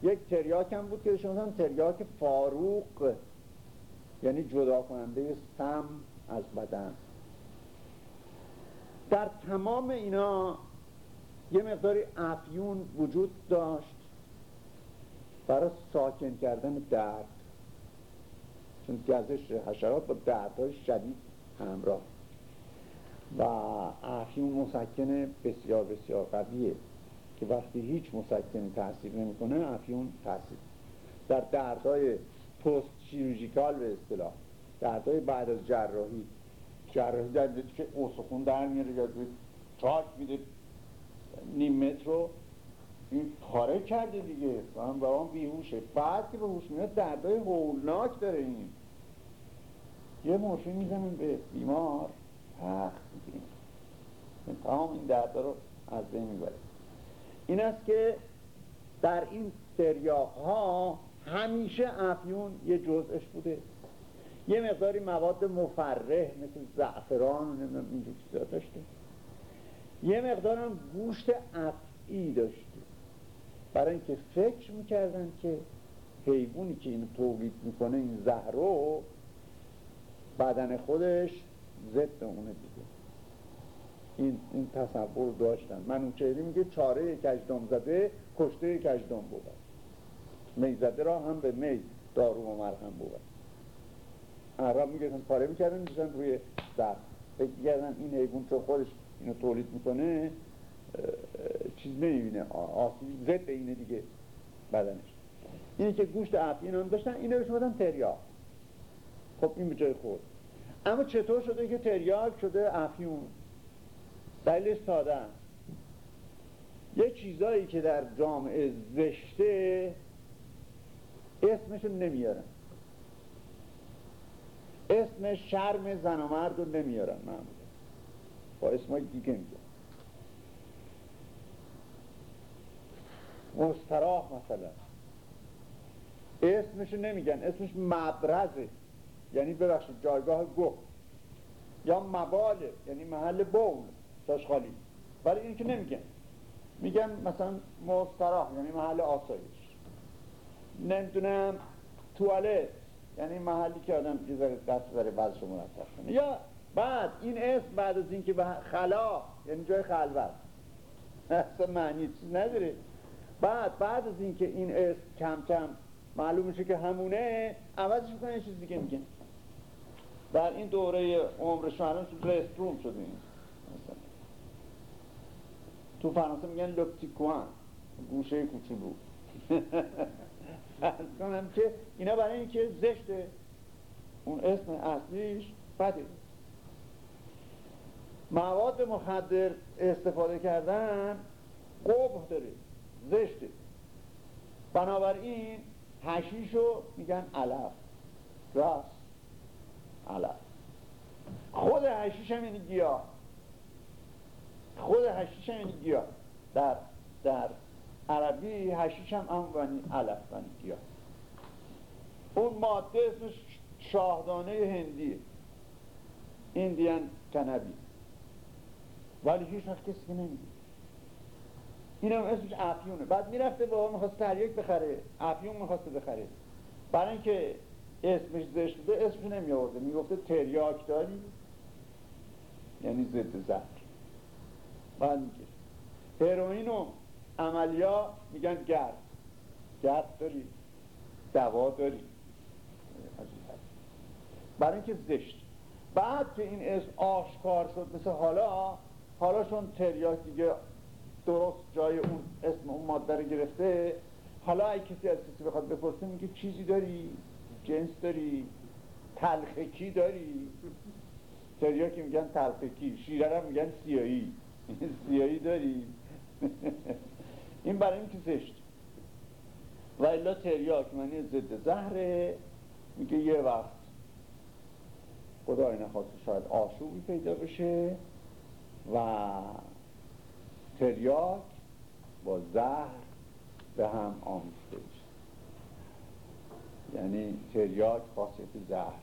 یک تریاک هم بود که بهش می‌گفتن تریاک فاروق یعنی جدا کننده سم از بدن. در تمام اینا یه مقداری افیون وجود داشت برای ساکن کردن درد چون گزش حشرات با دردهای شدید همراه. و افیون مسکن بسیار بسیار قویه که وقتی هیچ مسکنی تاثیر نمی‌کنه افیون تاثیر در دردهای پست شیروژیکال به اصطلاح دردهای بعد از جراحی جراحی در که اوسخون در میره یا چاک میده نیم متر رو این پاره کرده دیگه. هم با بیهوشه. بعد که به هوش میاد دردهای هولناک داره این. یه مورفین می‌زنیم به بیمار. پخ می‌گیریم. تمام این رو از بین می‌بریم. این است که در این تریاق ها همیشه افیون یه جزءش بوده. یه مقداری مواد مفرح مثل زعفران و اینجور چیزا داشته. یه مقدار هم گوشت افعی داشته برای اینکه فکر می‌کردن که حیوانی که اینو تولید می‌کنه این زهرو بدن خودش ضد اونه دیگه. این, این تصور داشتن. من اون چهری میگه چاره کجدام زده کشته کجدام بود. می زده را هم به می دارو و مرهم بود. عرب میگردن پاره می‌کردن میشن روی زهر. فکر این حیوان چون خودش اینو تولید می‌کنه چیز نمی‌بینه. آسیب ضد اینه دیگه بدنش. اینی که گوشت افعی هم داشتن اینو بهش بودن تریاک. خب این به جای خود. اما چطور شده که تریاک شده افیون دلیل ساده یه چیزایی که در جامعه زشته اسمشو نمیارن. اسم شرم زن و مرد رو نمیارن معمولا. با اسمای دیگه میگن مستراح مثلا. اسمشو نمیگن اسمش مبرزه یعنی ببخشید جایگاه گفت. یا مباله یعنی محل بول داشت خالی ولی این که نمیگن. میگن مثلا مستراح یعنی محل آسایش. نمی‌دونم توالت یعنی محلی که آدم یه ذره دست بره وضعشو مرتب کنه. یا بعد این اسم بعد از اینکه به خلا یعنی جای خلوت. اصلا معنی چیز نداره. بعد بعد از اینکه این اسم کم کم معلوم میشه که همونه عوضش می‌کنه یه چیز دیگه میگن در این دوره عمرشون الان تو رستروم شده. این تو فرانسه میگن لپتیکوان گوشه کوچولو کنم که اینا برای اینکه زشته. اون اسم اصلیش بده. مواد مخدر استفاده کردن قبح داره زشته. بنابراین هشیشو میگن علف. راست. علف. خود هشیش هم یعنی گیاه. خود هشیش هم یعنی گیاه. در در عربی هشیش هم هم ونی علف ونی گیاه. اون ماده اسمش شاهدانه هندیه. ایندیان کنبی ولی هیچ وقت کسی که نمیده هم اسمش افیونه بعد می‌رفته بابا می‌خواست تریک بخره. افیون می‌خواسته بخره. برای اینکه اسمش زشت بوده اسمش نمی آورده می‌گفته تریاک داری؟ یعنی ضد زهر. بعد میگه. هروئین و عملیا میگن گرد. گرد داری. دوا داری. برای اینکه زشت. بعد که این اسم آشکار شد مثل حالا حالا چون تریاک دیگه درست جای اون اسم اون ماده رو گرفته. حالا اگه کسی از کسی بخواد بپرسه میگه چیزی داری؟ جنس داری؟ تلخکی داری؟ تریا که میگن تلخکی شیره میگن سیایی سیایی داری؟ این برای اینکه زشت. و الا تریاک معنی ضد زهره. میگه یه وقت خدای نخواسته شاید آشوبی پیدا بشه. و تریاک با زهر به هم آمیخته یعنی تریاک خاصیت زهر.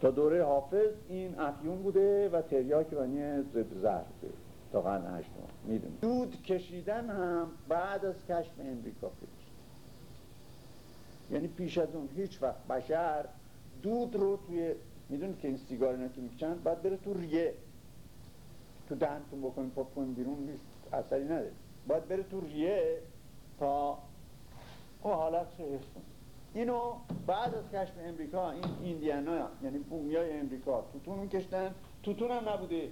تا دوره حافظ این افیون بوده و تریاک یعنی ضد زهر بوده. تا قرن هشتم می‌دونیم دود کشیدن هم بعد از کشف امریکا پیش یعنی پیش از اون هیچ وقت بشر دود رو توی می‌دونید که این سیگار اینا که می‌کشن باید بره تو ریه. تو دهنتون بکنید پاپ کنید بیرون نیست اثری نداره باید بره تو ریه تا او حالت رو اینو بعد از کشف امریکا این ایندیانا یعنی بومیای امریکا توتون میکشتن. توتون هم نبوده.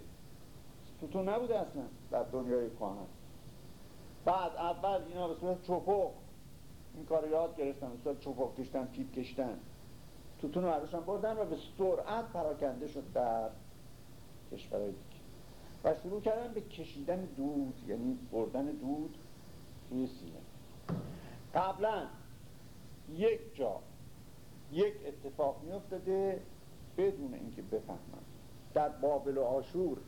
توتون نبوده اصلا در دنیای کهن. بعد اول اینا به صورت چپق این کار یاد گرفتن به صورت چپق کشتن پیپ کشتن. توتون رو بردن و به سرعت پراکنده شد در کشورهای دیگه. و شروع کردن به کشیدن دود یعنی بردن دود توی سینه. قبلا یک جا یک اتفاق می افتاده بدون اینکه بفهمن. در بابل و آشور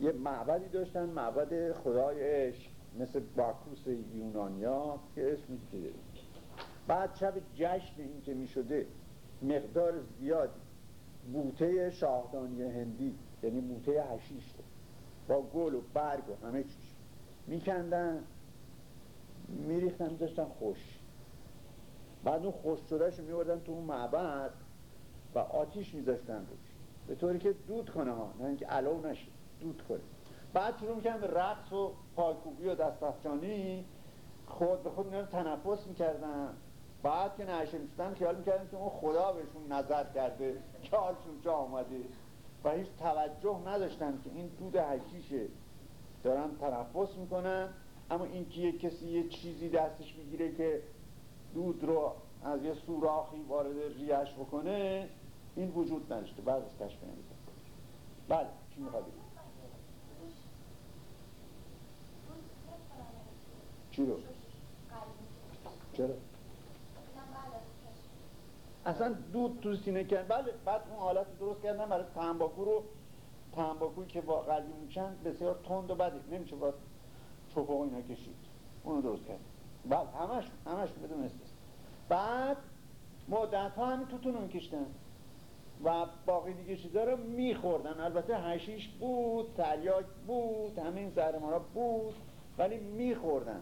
یه معبدی داشتن معبد خدای عشق مثل باکوس یونانیا که اسمی که بعد شب جشن این که می شده مقدار زیادی بوته شاهدانی هندی یعنی بوته هشیش با گل و برگ و همه چیش. میکندن میریختن میذاشتن خوش. بعد اون خوش شدهش میوردن تو اون معبد و آتیش میذاشتن روش. به طوری که دود کنه ها نه اینکه علو نشه دود کنه. بعد شروع می‌کردن به رقص و پایکوبی و دست خود به خود رو تنفس می‌کردن. بعد که نعشه می‌شدن خیال می‌کردن که اون خدا بهشون نظر کرده. که جا آمده و هیچ توجه نداشتن که این دود حشیشه دارن تنفس می‌کنن اما این که یک کسی یه چیزی دستش می‌گیره که دود رو از یه سوراخی وارد ریش بکنه این وجود نداشته. بعد از کشف بله چی می‌خواد چی رو؟ چرا؟ اصلا دود تو سینه کرد بله بعد اون حالت درست کردن برای تنباکو رو تنباکوی که با قلبی میشن بسیار تند و بده. نمیشه با چوپا اینا کشید. اونو درست کرد. بله همش همش بدون استثنا بعد مدت ها همین توتون میکشتن. و باقی دیگه چیزا رو میخوردن. البته هشیش بود تریاک بود همین زهرمارا بود ولی میخوردن.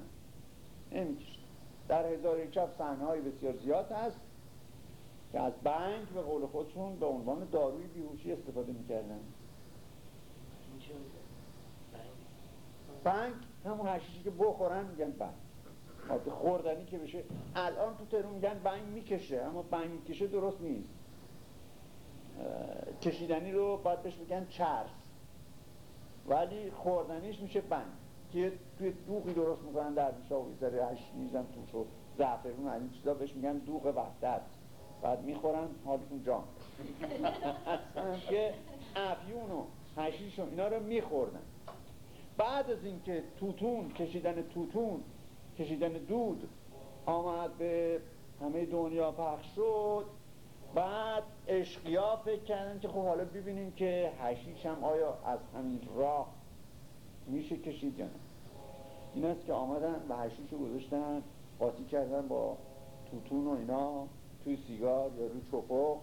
نمیکشتن. در هزار یک شب بسیار زیاد هست. که از بنگ به قول خودشون به عنوان داروی بیهوشی استفاده می‌کردن. بنگ همون هشیشی که بخورن میگن بنگ. حالت خوردنی که بشه. الان تو ترون میگن بنگ می‌کشه اما بنگ می‌کشه درست نیست. کشیدنی رو باید بهش میگن چرس. ولی خوردنیش میشه بنگ. که توی دوغی درست می‌کنن در میشه و ذره هشت میزن توش و زعفرون این چیزا بهش میگن دوغ وحدت. بعد می‌خورن حالتون جان اصلا که افیون و هشیش و اینا رو میخوردن. بعد از اینکه توتون کشیدن توتون کشیدن دود آمد به همه دنیا پخش شد. بعد اشقیا فکر کردن که خب حالا ببینیم که هشیش هم آیا از همین راه میشه کشید یا نه. این است که آمدن به هشیش رو گذاشتن قاطی کردن با توتون و اینا. توی سیگار یا روی چپق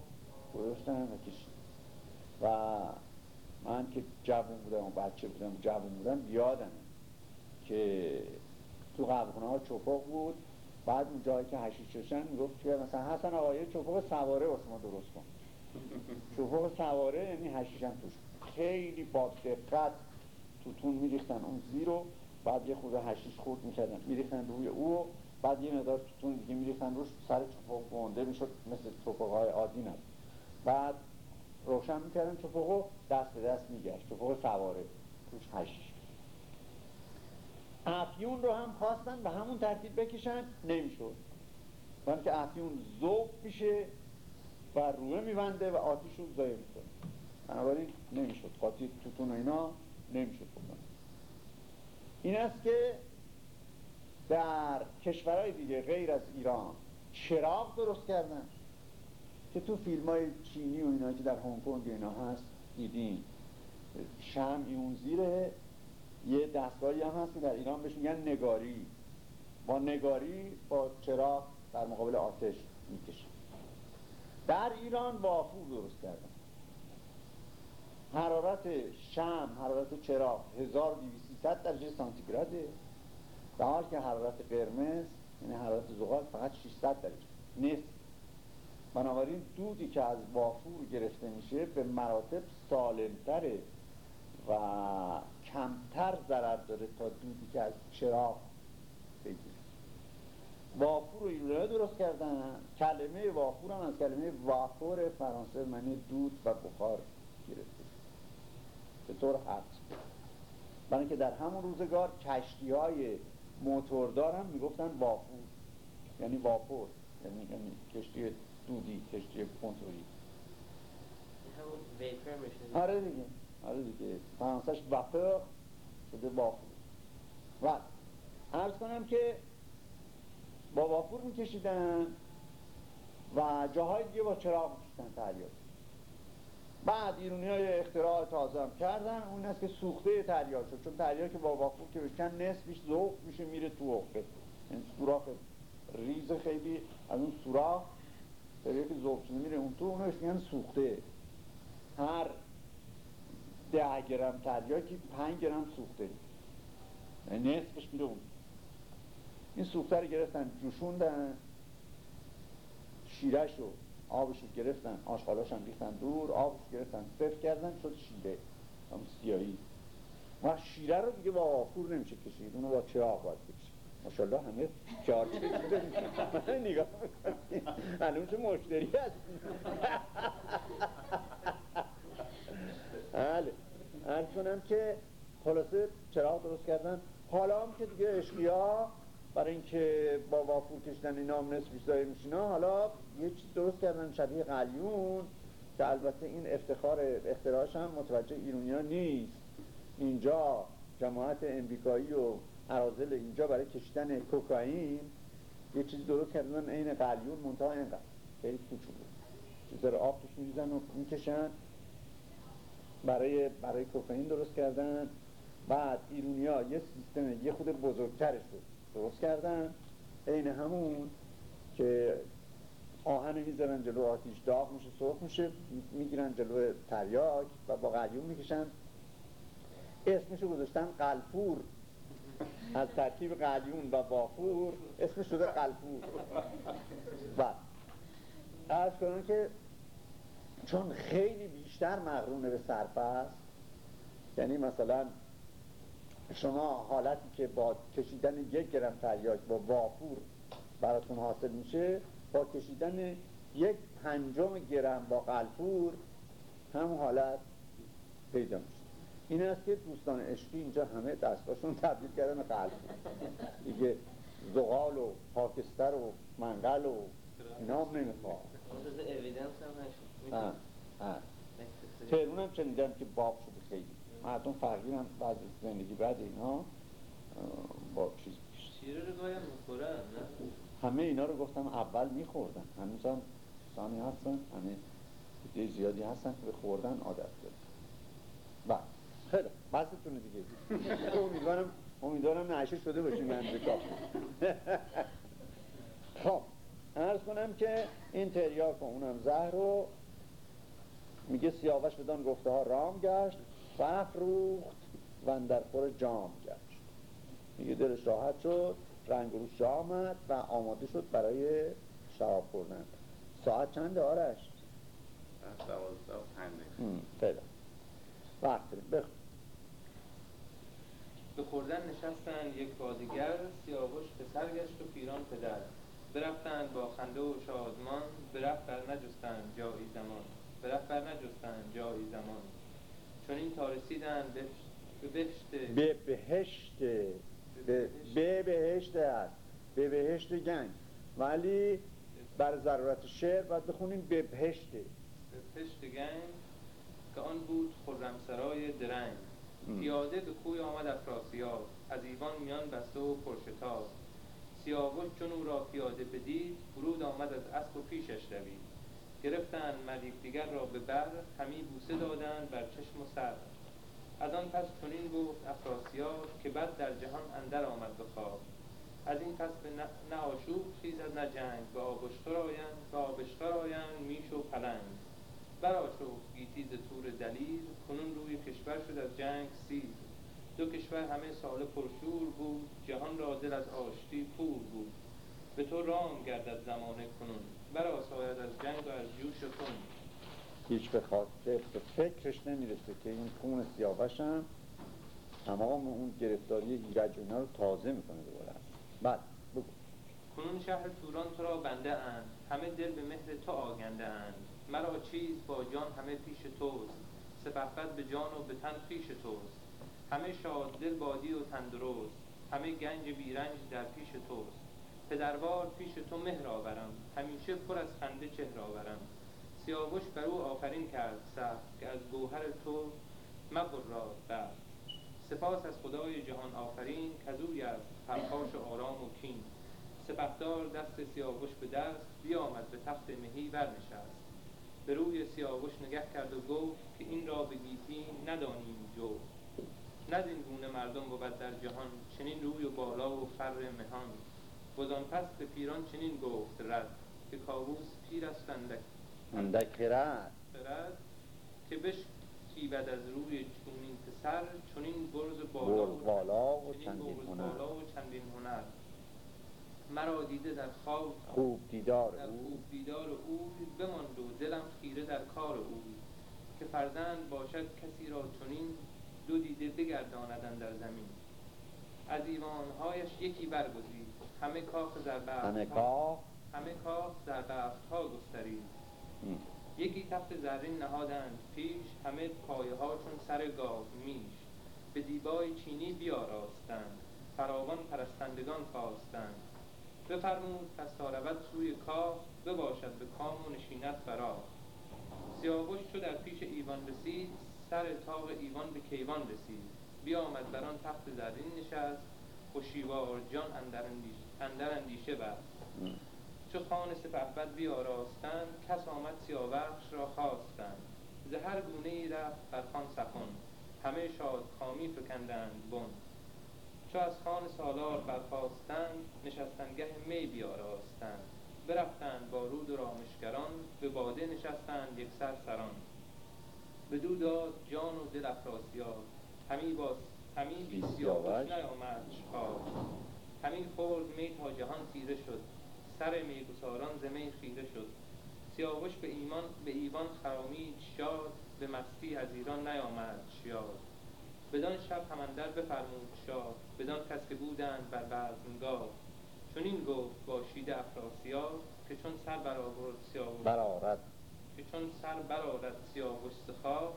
گذاشتن و کشید. و من که جوون بودم و بچه بودم جوون بودم یادم که تو قبخونه ها چپق بود. بعد اون جایی که هشیش ششن می‌گفت که مثلا حسن آقای چپق سواره واسه ما درست کن. چپق سواره یعنی توش. خیلی با دقت توتون میریختن اون زیر رو بعد یه خود هشیش خورد می‌کردن. میریختن روی او. بعد یه مقدار توتون دیگه میریختن روش سر چپق گونده می‌شد مثل چپق های عادی نبود. بعد روشن می‌کردن چپق دست به دست میگشت چپق سواره. توش هشیش افیون رو هم خواستن به همون ترتیب بکشن نمی‌شد. برای که افیون زوب میشه و روه میبنده و آتیش رو زایه می‌کنه. بنابراین نمی‌شد. قاطی توتون و اینا نمی‌شد بکنه. این است که در کشورهای دیگه غیر از ایران چراغ درست کردن که تو فیلم های چینی و اینا که در هنگ کنگ اینا هست دیدین. شم اون زیره. یه دستگاهی هم هست که در ایران بهش میگن نگاری. با نگاری با چراغ در مقابل آتش می‌کشه. در ایران وافور درست کردن. حرارت شم حرارت چراغ 1200 درجه سانتیگراده حال که حرارت قرمز یعنی حرارت زغال فقط 600 درجه نیست. بنابراین دودی که از وافور گرفته میشه به مراتب سالمتره و کمتر ضرر داره تا دودی که از چراغ بگیره. وافور رو ایرانه درست کردن. کلمه وافور هم از کلمه وافور فرانسه معنی دود و بخار گرفته. به طور حد. برای که در همون روزگار کشتی های موتوردار هم می‌گفتن وافور یعنی واپور یعنی, یعنی کشتی دودی کشتی کنتوری آره دیگه. آره دیگه. فرانسش وپر شده وافور و عرض کنم که با وافور میکشیدن و جاهای دیگه با چراغ میکشیدن تریاک بعد ایرونی های اختراع تازه هم کردن. اون است که سوخته تریاک شد. چون تریاک با وافور که بشکن نصفش ذوق میشه میره تو حقه این سوراخ ریز خیلی از اون سوراخ داره که زوب میره اون تو. اونو میگن سوخته. هر ده گرم تریاکی پنج گرم سوخته. یعنی نصفش میره اون. این سوخته رو گرفتن جوشوندن شیرش رو آبش گرفتن آشغالاش هم ریختن دور آبش گرفتن صفر کردن شد شیره. هم سیایی و شیره رو دیگه با آفور نمیشه کشید اونو با چراغ باید کشید ماشاءالله همه چهار من نگاه می‌کنیم معلوم چه مشتری هست؟ بله. ارز کنم که خلاصه چراغ درست کردن. حالا هم که دیگه اشقیا برای اینکه با وافور کشیدن اینا هم نصف میشینا حالا یه چیز درست کردن شبیه قلیون که البته این افتخار اختراعش هم متوجه ایرونی ها نیست. اینجا جماعت امریکایی و عرازل اینجا برای کشیدن کوکائین یه چیزی درست کردن عین قلیون منتها اینقدر. خیلی کوچولو. چیز رو آب توش میریزن و می‌کشن. برای برای کوکائین درست کردن. بعد ایرونیا یه سیستم یه خود بزرگترش درست کردن. عین همون که آهن می‌ذارن جلو آتیش داغ میشه سرخ میشه می‌گیرن جلو تریاک و با قلیون می‌کشن. اسمشو گذاشتن قلفور از ترکیب قلیون و وافور اسمش شده قلفور و از کنم که چون خیلی بیشتر مغرونه به صرف است یعنی مثلا شما حالتی که با کشیدن یک گرم تریاک با وافور براتون حاصل میشه با کشیدن یک پنجم گرم با قلفور هم حالت پیدا میشه. این است که دوستان عشقی اینجا همه دستاشون تبدیل کردن قلب دیگه زغال و پاکستر و منقل و اینا هم نمی‌خواه تهرون هم شنیدم که باب شده. مردم فرقی هم بعد زندگی بعد اینا با چیز شیره رو گایم می‌خورن همه اینا رو گفتم اول میخوردن. هنوز هم سانی هستن همه دیگه زیادی هستن که به خوردن عادت دارن. بله خیلی بستونه دیگه. امیدوارم امیدوارم نعشه شده باشیم من خب ارز کنم که این تریاک و اونم زهر رو میگه سیاوش بدان گفته ها رام گشت. و روخت و در خور جام گشت میگه دلش راحت شد رنگ روش جا آمد و آماده شد برای شراب خوردن. ساعت چند آرش؟ دوازده و وقت بخون. به خوردن نشستن یک بادیگر سیاوش پسر گشت و پیران پدر. برفتند با خنده و شادمان برفت بر نجستند جایی زمان. برفت بر نجستند جایی زمان. چون این تا رسیدن به بهشت به بهشت به بهشت هست به بهشت گنج ولی بر ضرورت شعر باید بخونیم به بهشت. به بهشت گنج که آن بود خرمسرای درنگ. پیاده به کوی آمد افراسیاب. از ایوان میان بسته و پرشتاب. سیاوش چون او را پیاده بدید فرود آمد از اسب و پیشش دوید. گرفتند ملیک دیگر را به بر همی بوسه دادند بر چشم و سر. از آن پس چنین گفت افراسیاب که بد در جهان اندر آمد به خواب. از این پس به نه آشوب خیزد نه جنگ به آبشتر آیند به آبشتر آیند میش و پلنگ. براشو گیتی ز تور دلیر کنون روی کشور شد از جنگ سیر. دو کشور همه ساله پرشور بود جهان را دل از آشتی پور بود. به تو رام گردد زمانه کنون. برآساید از جنگ و از جوش خون هیچ به خاطر به فکرش نمی‌رسه که این خون سیاوشم تمام اون گرفتاری ایرج رو تازه می‌کنه دوباره. بعد بگو. کنون شهر توران تو را بنده اند. همه دل به مهر تو آگنده اند. مرا چیز با جان همه پیش توست. سپهبد به جان و به تن پیش توست. همه شاد دل بادی و تندرست. همه گنج بیرنج در پیش توست. پدروار پیش تو مهر آورم. همیشه پر از خنده چهر آورم. سیاوش بر او آفرین کرد سخت که از گوهر تو مبراد بر سپاس از خدای جهان آفرین کزوی است پرخاش آرام و کین. سپهدار دست سیاوش به دست بیامد به تخت مهی برنشست. به روی سیاوش نگه کرد و گفت که این را به گیتی ندانیم جو ندین گونه مردم بود در جهان چنین روی و بالا و فر مهان. وزان پس به پیران چنین گفت رد که کاووس پیر است اندک اندک خرد خرد که بشکیبد از روی چونین پسر چنین گرز بالا برز بالا و چندین هنر. بالا و چندین هنر. مرا دیده در خواب خوب دیدار در او. خوب دیدار او بماند و دلم خیره در کار او. که فرزند باشد کسی را چنین دو دیده بگرداندن در زمین. از ایوانهایش یکی برگزید. همه کاخ زربفت همه کاخ. همه کاخ زربفت ها گسترید. یکی تخت زرین نهادند پیش همه پایه ها چون سر گاو میش. به دیبای چینی بیاراستند. فراوان پرستندگان خواستند. بفرمود پس تا سوی کاخ بباشد به کام و نشینت برا سیاوش چو در پیش ایوان رسید سر تاق ایوان به کیوان رسید. بیامد بر آن تخت زرین نشست هوشیوار جان اندر اندیش- اندر اندیشه ام. چو خان سپهبد بیاراستند کس آمد سیاوخش را خواستند. ز هر گونه ای رفت بر خان سخن. همه شادکامی فکندند بن. چو از خان سالار برخاستند نشستنگه می بیاراستند. برفتند با رود و رامشگران به باده نشستند یکسر سران. بدو داد جان و دل افراسیاب. همی با همی بی سیاوش. نیامد همین خورد می تا جهان تیره شد. سر میگساران ز می خیره شد. سیاوش به ایمان به ایوان خرامید شاد به مستی از ایران نیامد شیاد بدان شب همندر بفرمود شاه بدان کس که بودند بر بزمگاه. چنین گفت با شید افراسیاب که چون سر برآورد سیاوش برآرد. که چون سر برآرد سیاوش خواب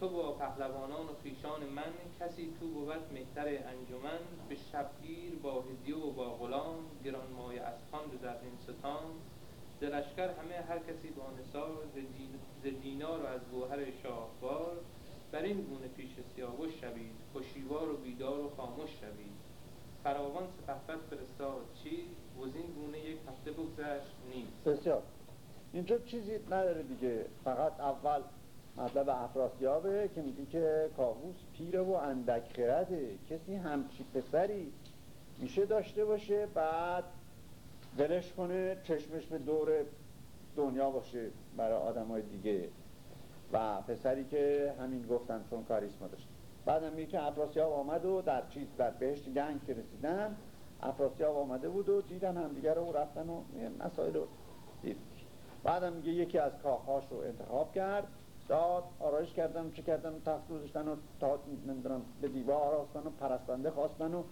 تو با پهلوانان و خویشان من کسی تو بود مهتر انجمن به شبگیر با هدیه و با غلام گرانمایه اسپان به زرین ستام ز لشکر همه هر کسی با نثار ز دین- ز دینار و از گوهر شاهوار. بر این گونه پیش سیاوش شوید هوشیوار و بیدار و خاموش شوید. فراوان سپهبد فرستاد چیز وزین گونه یک هفته بگذشت نیز. بسیار. اینجا چیزی نداره دیگه فقط اول مطلب افراسیابه که میگه که کاووس پیره و اندک خرده. کسی همچی پسری میشه داشته باشه بعد ولش کنه چشمش به دور دنیا باشه برای آدم های دیگه. و پسری که همین گفتن چون کاریسما داشت. بعدم میگه که افراسیاب آمد و در چیز در بهشت گنگ که رسیدن افراسیاب آمده بود و دیدن همدیگه رو رفتن و مسائل رو دید. بعدم میگه یکی از کاخهاش رو انتخاب کرد. داد آرایش کردن چه کردن تخت گذاشتن و تا نمی‌دونم به دیوار آراستن و پرستنده خواستن و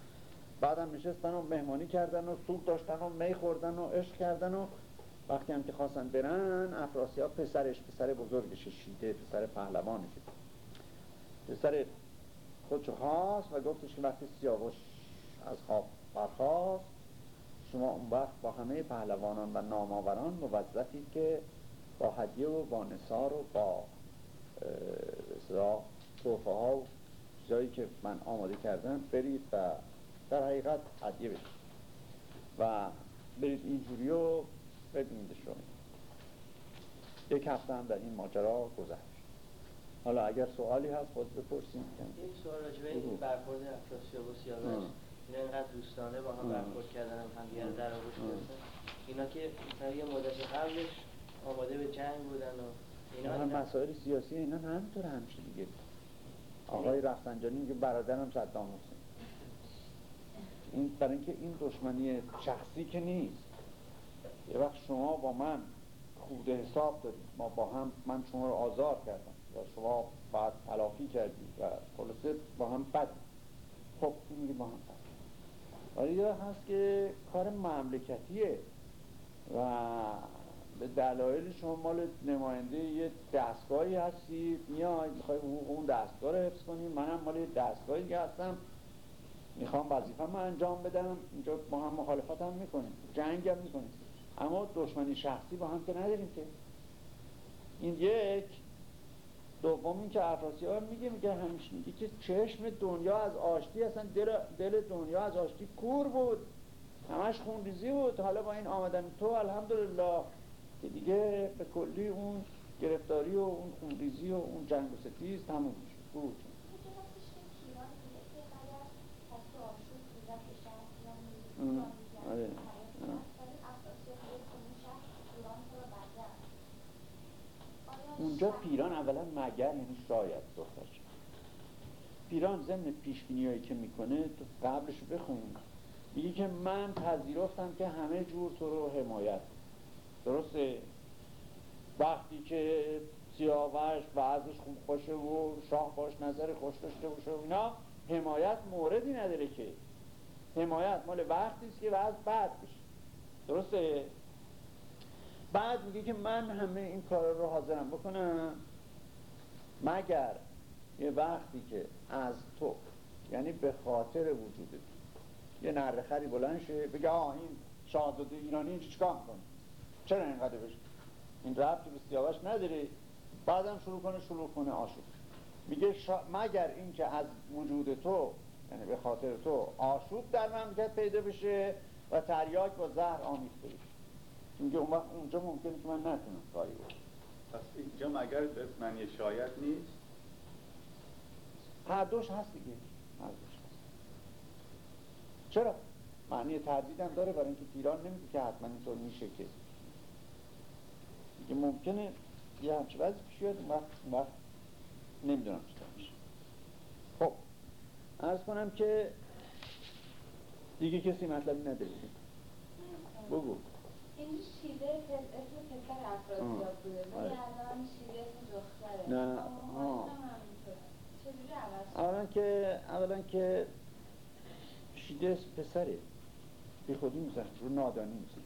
بعدم نشستن و مهمانی کردن و سود داشتن و می خوردن و عشق کردن و وقتی هم که خواستن برن افراسیاب پسرش پسر بزرگش شیده پسر پهلوانشه. پسر خودشو خواست و گفتش که وقتی سیاوش از خواب برخواست شما اون وقت با همه پهلوانان و نامآوران موظفید که با هدیه و با نثار و با توفه ها و جایی که من آماده کردم برید و در حقیقت هدیه بدید و برید اینجوری رو ببینیدش رو یک هفته هم در این ماجرا گذشت حالا اگر سوالی هست خود بپرسیم این سوال راجبه. این برخورد افراسیاب و سیاوش. اینا اینقدر دوستانه با هم. برخورد کردن هم همدیگه رو در آغوش. گرفتن اینا که مثلا یه مدت قبلش آماده به جنگ بودن و اینا اینا مسائل سیاسی اینا همینطور همیشه دیگه. آقای رفسنجانی میگه برادرم صدام حسین. این برای اینکه این دشمنی شخصی که نیست. یه وقت شما با من خود حساب دارید. ما با هم من شما رو آزار کردم یا شما بعد تلافی کردید و خلاصه با هم بد. خب این میگه با هم بد. ولی هست که کار مملکتیه و به دلایل شما مال نماینده یه دستگاهی هستی؟ میای می‌خوای اون دستگاه رو حفظ کنی؟ منم مال یه دستگاهی هستم. می‌خوام وظیفه انجام بدم. اینجا با هم مخالفت هم می‌کنیم. جنگ هم می‌کنیم. اما دشمنی شخصی با هم که نداریم که. این یک. دوم این که افراسیاب میگه میگه همیشه میگه که چشم دنیا از آشتی اصلا دل, دل دنیا از آشتی کور بود. همش خونریزی بود. حالا با این آمدن تو الحمدلله. که دیگه به کلی اون گرفتاری و اون خونریزی و اون جنگ و ستیز تموم میشه. بود آره. اونجا پیران اولا مگر یعنی شاید دخترش پیران ضمن پیشبینی هایی که می‌کنه تو قبلش بخون. میگه که من پذیرفتم که همه جور تو رو حمایت درسته؟ وقتی که سیاوش بعضش خوب باشه و شاه باش نظر خوش داشته باشه و اینا حمایت موردی نداره که. حمایت مال وقتی که وضع بعد بشه. درسته؟ بعد میگه که من همه این کار رو حاضرم بکنم مگر یه وقتی که از تو یعنی به خاطر وجود تو یه نرخری بلند شه بگه آه این شاهزاده ایرانی اینجا چیکار می‌کنه؟ چرا اینقدر بشه این ربطی به سیاوش نداره؟ بعدم شروع کنه شروع کنه آشوب میگه شا... مگر اینکه از وجود تو یعنی به خاطر تو آشوب در مملکت پیدا بشه و تریاک با زهر آمیخته بشه. میگه اون وقت اونجا ممکنه که من نتونم کاری بکنم. پس اینجا مگر من یه شاید نیست؟ هر دوش هست دیگه. هر دوش هست. چرا؟ معنی تردیدم داره برای اینکه پیران نمیگه که حتما اینطور میشه که. دیگه ممکنه یه همچه وضعی پیش بیاد وقت وقت نمی‌دونم چطور میشه. خب ارز کنم که دیگه کسی مطلبی نداره. بگو. این شیوه اسم پسر افراسیاب بوده. ولی آره. الان شیوه اسم دختره. نه، آه، آه. اولا که اولا که شیده اسم پسره. بی خودی میزن رو نادانی میزن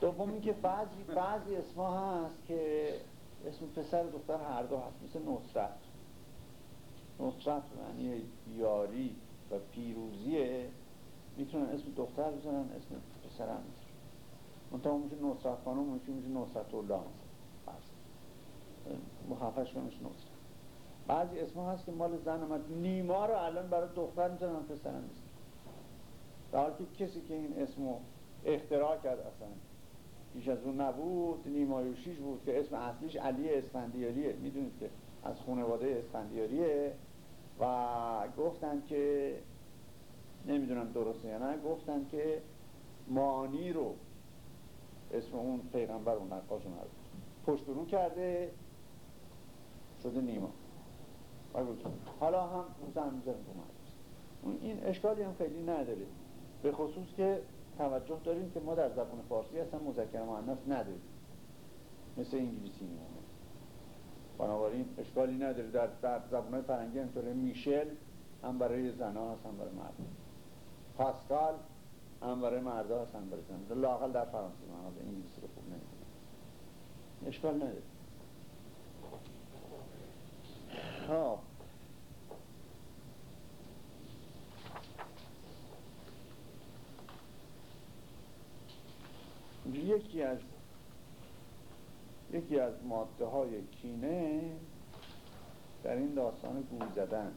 دوم اینکه بعضی بعضی اسما هست که اسم پسر دختر هر دو هست. مثل نصرت. نصرت معنی یاری و پیروزیه. می‌تونن اسم دختر بزنن اسم پسر هم می‌زنن منطقه میشه نصرت خانم میشه میشه نصرت الله. کنه میشه نصرت. بعضی اسم هست که مال زن اومد نیما رو الان برای دختر می‌زنن پسرم می‌زنن. در حالی که کسی که این اسمو اختراع کرد اصلا پیش از اون نبود نیمایوشیش بود که اسم اصلیش علی اسفندیاریه. می‌دونید که از خانواده اسفندیاریه. و گفتن که نمی‌دونم درسته یا نه گفتن که مانی رو اسم اون پیغمبر اون نقاش اومد. پشت رو کرده شده نیما. حالا هم زن می‌ذارم رو اون این اشکالی هم خیلی نداره. به خصوص که توجه داریم که ما در زبان فارسی اصلا مذکر مؤنث نداریم. مثل انگلیسی میمونه. بنابراین اشکالی نداره. در, در زبان فرنگی همطوره میشل هم برای زنها هست هم برای مرد. پاسکال هم برای مردا هست هم برای زنها لاقل در فرانسه من حالا انگلیسی رو خوب نمی‌دونم. اشکال نداره. خب. یکی از یکی از ماده های کینه در این داستان گول زدن.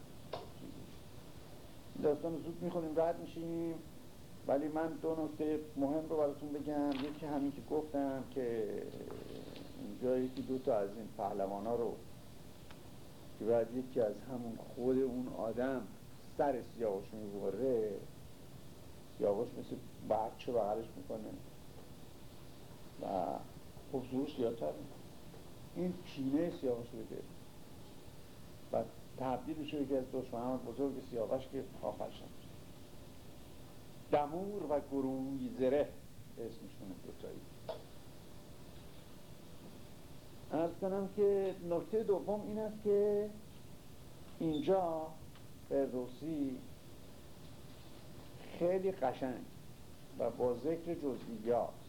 این داستان رو زود می‌خونیم رد میشیم. ولی من دو نکته مهم رو براتون بگم. یکی همین که گفتم که اینجا یکی دو تا از این پهلوان ها رو که بعد یکی از همون خود اون آدم سر سیاوش می‌بره سیاوش مثل بچه بغلش می‌کنه. و خب زورش زیادتر این کینه سیاوش بده و تبدیل بشه یکی از دشمنان بزرگ سیاوش که آخر شد دمور و گروی زره اسمشونه دوتایی ارز کنم که نکته دوم این است که اینجا فردوسی خیلی قشنگ و با ذکر جزئیات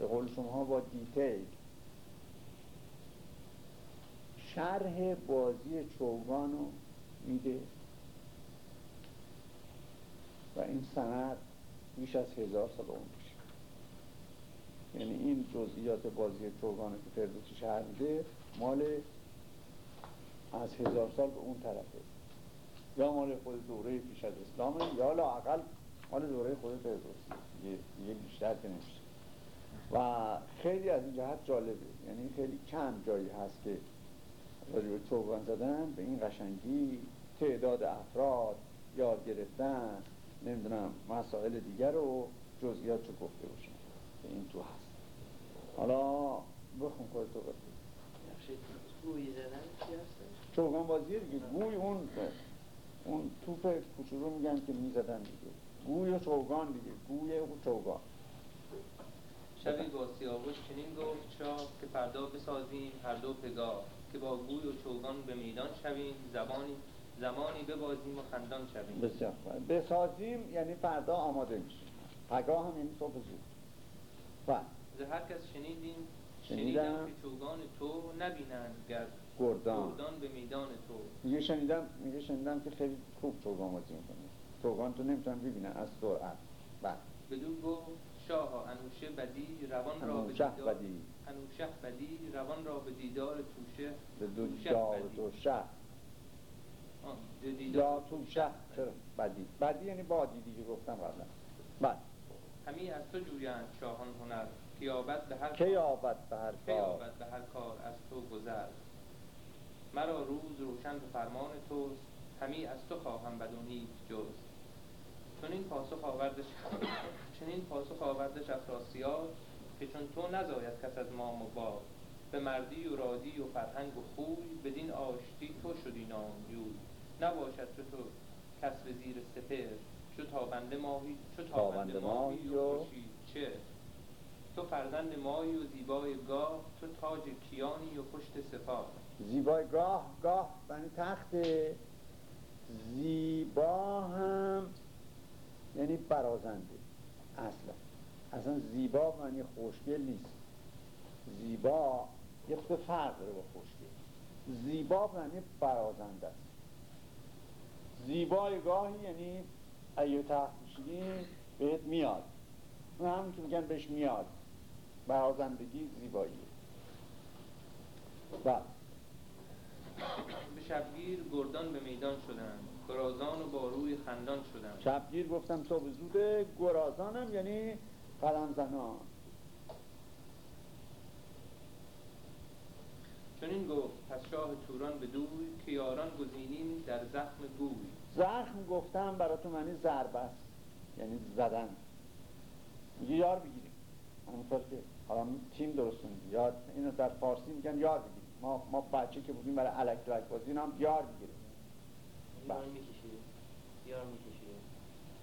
به قول شما با دیتیل. شرح بازی چوگان رو میده و این سند بیش از هزار سال اون میشه. یعنی این جزئیات بازی چوگان که فردوسی شهر میده مال از هزار سال به اون طرفه. یا مال خود دوره پیش از اسلامه یا لاقل مال دوره خود فردوسی. یه, یه بیشتر که نمیشه. و خیلی از این جهت جالبه. یعنی خیلی کم جایی هست که راجع به چوگان زدن به این قشنگی تعداد افراد یاد گرفتن نمی‌دونم مسائل دیگر رو جزئیات رو گفته باشن. که این تو هست. حالا بخون خودتو بخون گویی زدن چی هستش چوگان بازیه دیگه. گوی اون اون توپ کوچولو میگن که می‌زدن دیگه. گوی و چوگان دیگه. گوی و چوگان شبی با سیاوش چنین گفت شاه که فردا بسازیم هر دو پگاه که با گوی و چوگان به میدان شویم زبانی زمانی ببازیم و خندان شویم. بسیار بسازیم یعنی فردا آماده میشیم. پگاه هم یعنی صبح زود. و ز هر کس شنیدیم شنیدم. که چوگان تو نبینند گر گردان. گردان به میدان تو. میگه شنیدم میگه شنیدم که خیلی خوب چوگان بازی می‌کنه. چوگان تو نمی‌تونن ببینن از سرعت. بله. بدو گفت شاه انوشه بدی روان را به دیدار بدی. انوشه بدی روان را به دیدار توشه. به دو توشه به دیدار یا تو شهر چرا؟ بدی. بدی یعنی بادی دیگه گفتم قبلا. بله. همی از تو جویند شاهان هنر. که یابد به هر که یابد به هر کار. یابد به هر کار از تو گذر. مرا روز روشن به فرمان توست. همی از تو خواهم بد و نیک جست چنین پاسخ آوردش چنین پاسخ آوردش افراسیاب که چون تو نزاید کس از مام و باب به مردی و رادی و فرهنگ و خوی بدین آشتی تو شدی نامجوی. نباشد چو تو کس به زیر سپر چو تابنده ماهی چو تابنده ماهی و چه؟ تو فرزند مایی و زیبای گاه تو تاج کیانی و پشت سپاه زیبای گاه گاه یعنی تخت. زیبا هم یعنی برازنده. اصلا. اصلا زیبا معنی خوشگل نیست. زیبا یه خود فرق داره با خوشگل. زیبا معنی برازنده است. زیبای گاهی یعنی تخت میشینی بهت میاد. اون همون که میگن بهش میاد. برازندگی زیبایی بله. به شبگیر گردان به میدان شدند گرازان و با روی خندان شدند شبگیر گفتم صبح زوده گرازانم یعنی قلم زنان چنین گفت پس شاه توران به دوی که یاران گزینیم در زخم گوی. زخم گفتم براتون معنی ضربه است یعنی زدن. میگه یار بگیریم. همونطور که حالا تیم درست یاد اینو در فارسی میگن یار بگیریم. ما ما بچه که بودیم برای الک دلک بازی هم یار بگیریم یار بله. میکشیده یار میکشیده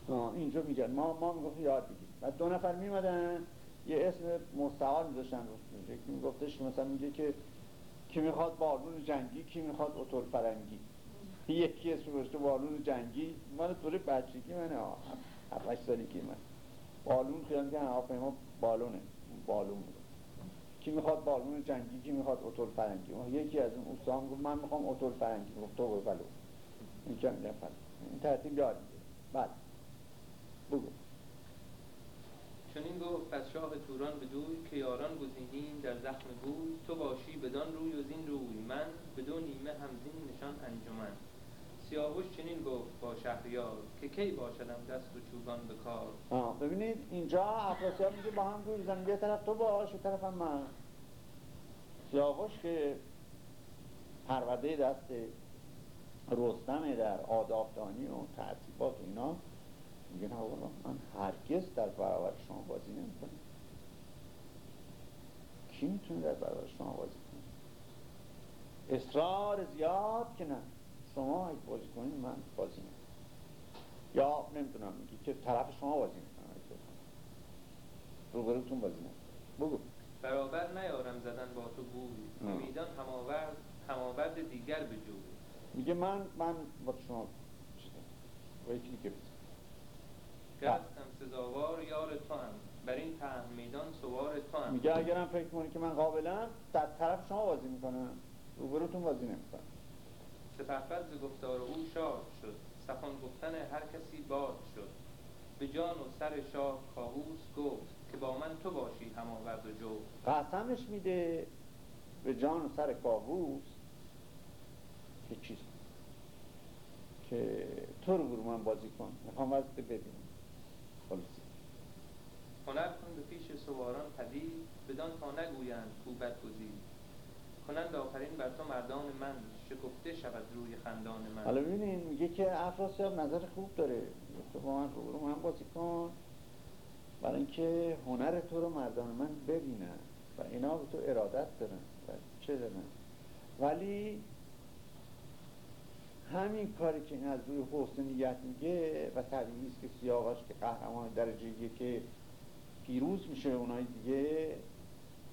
آه، اینجا میگن ما ما می‌گفتیم یاد بگیریم و دو نفر میمدن یه اسم مستعار میذاشتن رو یکی میگفتش که مثلا میگه که کی می‌خواد بالون جنگی کی می‌خواد اتول فرنگی. یکی اسم گذاشته بالون جنگی. مال طور بچگی منه آه، هفت هشت سالگی من. بالون خیال که هواپیما بالونه. بالون بود. کی می‌خواد بالون جنگی کی می‌خواد اتول فرنگی. یکی از اون استان گفت من می‌خوام اتول فرنگی. گفت تو برو بلو این میگن بله. این ترتیب یاد بله بگو چنین گفت پس شاه توران به دوی که یاران گزینیم در زخم گوی تو باشی بدان روی و زین روی من به دو نیمه همزین نشان انجمن. سیاوش چنین گفت با شهریار که کی باشدم دست و چوگان به کار؟ ببینید اینجا افراسیاب میگه با هم گوی بزنیم یه طرف تو باش یه طرف هم من. سیاوش که پرورده دست رستمه در آدابدانی و ترتیبات و اینا. میگه نه آقا من هرگز در برابر شما بازی نمی‌کنم. کی می‌تونه در برابر شما بازی کنه؟ اصرار زیاد که نه. شما اگه بازی کنید من بازی نمی‌کنم. یا نمی‌دونم میگی که طرف شما بازی می‌کنم. روبروتون بازی نمی‌کنم بگو. برابر نیارم زدن با تو گوی میدان هماورد هماورد دیگر به جوی. میگه من من با شما چیزم. با یکی دیگه بزن. گرفتم سزاوار یار تو هم بر این پهن میدان سوار تو هم میگه اگرم فکر کنی که من قابلم در طرف شما بازی می‌کنم. روبروتون بازی نمی‌کنم. سپهبد ز گفتار او شاد شد. سخن گفتن هر کسی باد شد. به جان و سر شاه کاووس گفت که با من تو باشی هماورد و جو قسمش میده به جان و سر کاووس. که چیز. که تو رو برو من بازی کن. می‌خوام وزد ببینم خلاصی هنر کن به پیش سواران پدید بدان تا نگویند کوبت گزید. کنند آفرین بر تو مردان من شکفته شود روی خندان من. حالا ببینین میگه که افراسیاب نظر خوب داره. تو با من رو من بازی کن. برای اینکه هنر تو رو مردان من ببینن و اینا به تو ارادت دارن و چه دارن. ولی همین کاری که این از روی حسن نیت میگه و طبیعی است که سیاقش که قهرمان درجه که پیروز میشه اونای دیگه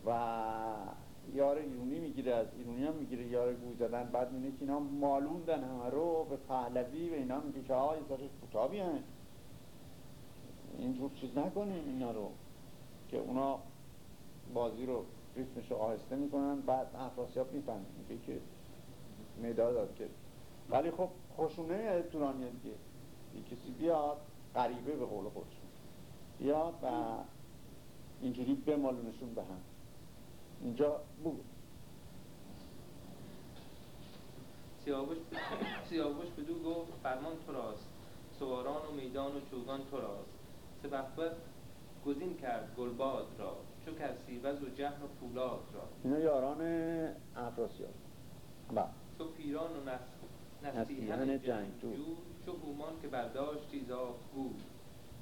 و یار ایرونی می‌گیره از ایرونی هم می‌گیره یار گوی زدن. بعد میینه که اینا مالوندن همه رو به پهلوی و اینا میگه که آقای سرش کتابی هن. اینجور چیز نکنیم اینا رو که اونا بازی رو ریتمش رو آهسته می‌کنن. بعد افراسیاب می‌فهمه میگه که مداد داد که ولی خب خشونه تورانیه دیگه. یه کسی بیاد غریبه به قول خودشون. بیاد و اینجوری بمالونشون به هم. اینجا بود سیاوش سیاوش بدو گفت فرمان تو راست. سواران و میدان و چوگان تو راست. سپهبد گزین کرد گلباد را. چو کرسیوز و جهر و فولاد را. اینا یاران افراسیاب. بله. تو پیران و نس- نصیحن نصیحن جنگجو. چو هومان که برداشتی زاغگو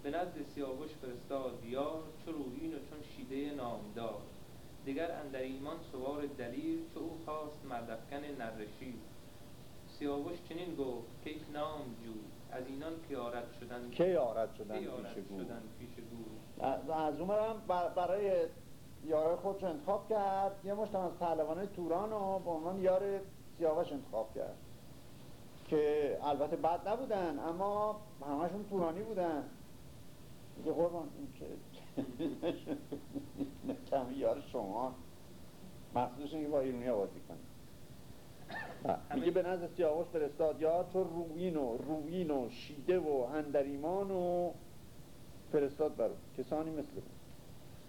به نزد سیاوش فرستاد یار چو رویین و چون شیده نامدار. دگر اندر ایمان سوار دلیر چو او خواست مردفکن نرشیر سیاوش چنین گفت که یک نام جو از اینان که آرد شدن که آرد شدن پیش گور از از اون برم بر- برای یارای خودش انتخاب کرد. یه مشتم از پهلوانای توران رو به عنوان یار سیاوش انتخاب کرد. که البته بد نبودن اما همشون تورانی بودن. میگه قربان این که کمی یار شما. مخصوصش اینه که با ایرونی بازی کنه بله. میگه به نزد سیاوش فرستاد یار تو روین و روین و شیده و اندریمان و فرستاد برو کسانی مثل او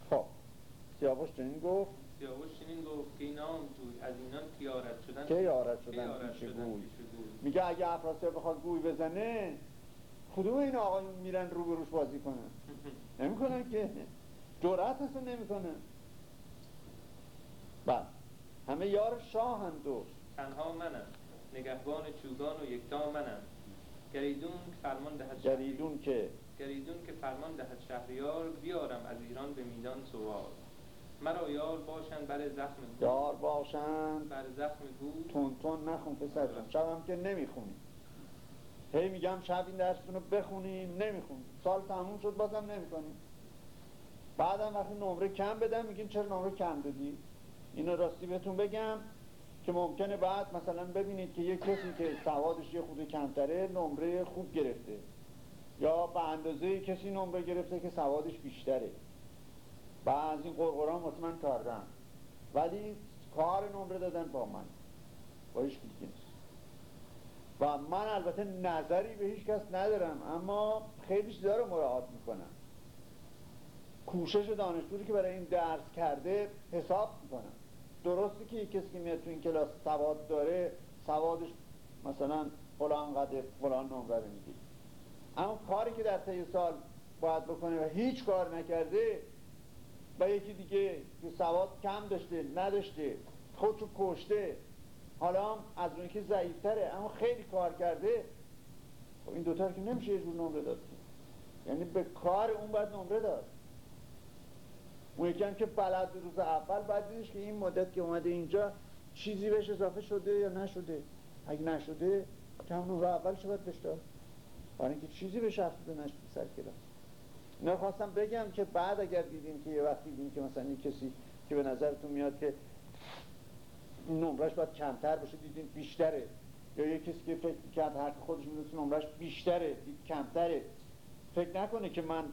خب. سیاوش چنین گفت سیاوش چنین گفت که نام جوی از اینان آرد شدن؟ که شدن؟ پیش گوی. میگه اگه افراسیاب بخواد گوی بزنه کدوم این آقایون میرن روبروش بازی کنن؟ نمی‌کنن که. جرأت اصلا نمی‌کنن. بله. همه یار شاه هم دو تنها منم. نگهبان چوگان و یکتا منم. گریدون که فرمان دهد جریدون که؟ گریدون که فرمان دهد شهریار بیارم از ایران به میدان سوار مرا یار باشند بر زخم گور یار باشند بر زخم گور تون تون نخون پسر جان. شبم که نمی‌خونی. هی میگم شب این درستون رو بخونیم نمی‌خونیم سال تموم شد بازم نمی‌کنیم بعدم وقتی نمره کم بدم میگین چرا نمره کم دادی؟ اینو راستی بهتون بگم که ممکنه بعد مثلا ببینید که یه کسی که سوادش یه خود کمتره نمره خوب گرفته. یا به اندازه کسی نمره گرفته که سوادش بیشتره. و از این قرقران مطمئن کردم ولی کار نمره دادن با من. با هیچ نیست. و من البته نظری به هیچ کس ندارم اما خیلی چیزا رو مراعات می‌کنم. کوشش دانشجویی که برای این درس کرده حساب می‌کنم. درسته که کسی که میاد تو این کلاس سواد داره سوادش مثلا فلان قدر فلان نمره می‌گیره. اما کاری که در طی سال باید بکنه و هیچ کار نکرده و یکی دیگه که سواد کم داشته نداشته خودشو کشته. حالا هم از اون که ضعیفتره اما خیلی کار کرده. خب این دوتا رو که نمیشه یه جور نمره داد. یعنی به کار اون باید نمره داد. اون یکی هم که بلد روز اول بعد دیدش که این مدت که اومده اینجا چیزی بهش اضافه شده یا نشده. اگه نشده که هم نمره اولش رو باید بهش داد؟ برای اینکه چیزی بهش افزوده نشده سر کلاس. اینا خواستم بگم که بعد اگر دیدیم که یه وقتی دیدیم که مثلا یه کسی که به نظرتون میاد که نمرش باید کمتر باشه دیدین بیشتره. یا یه کسی که فکر کرد که خودش می‌دونست نمرش بیشتره دید کمتره. فکر نکنه که من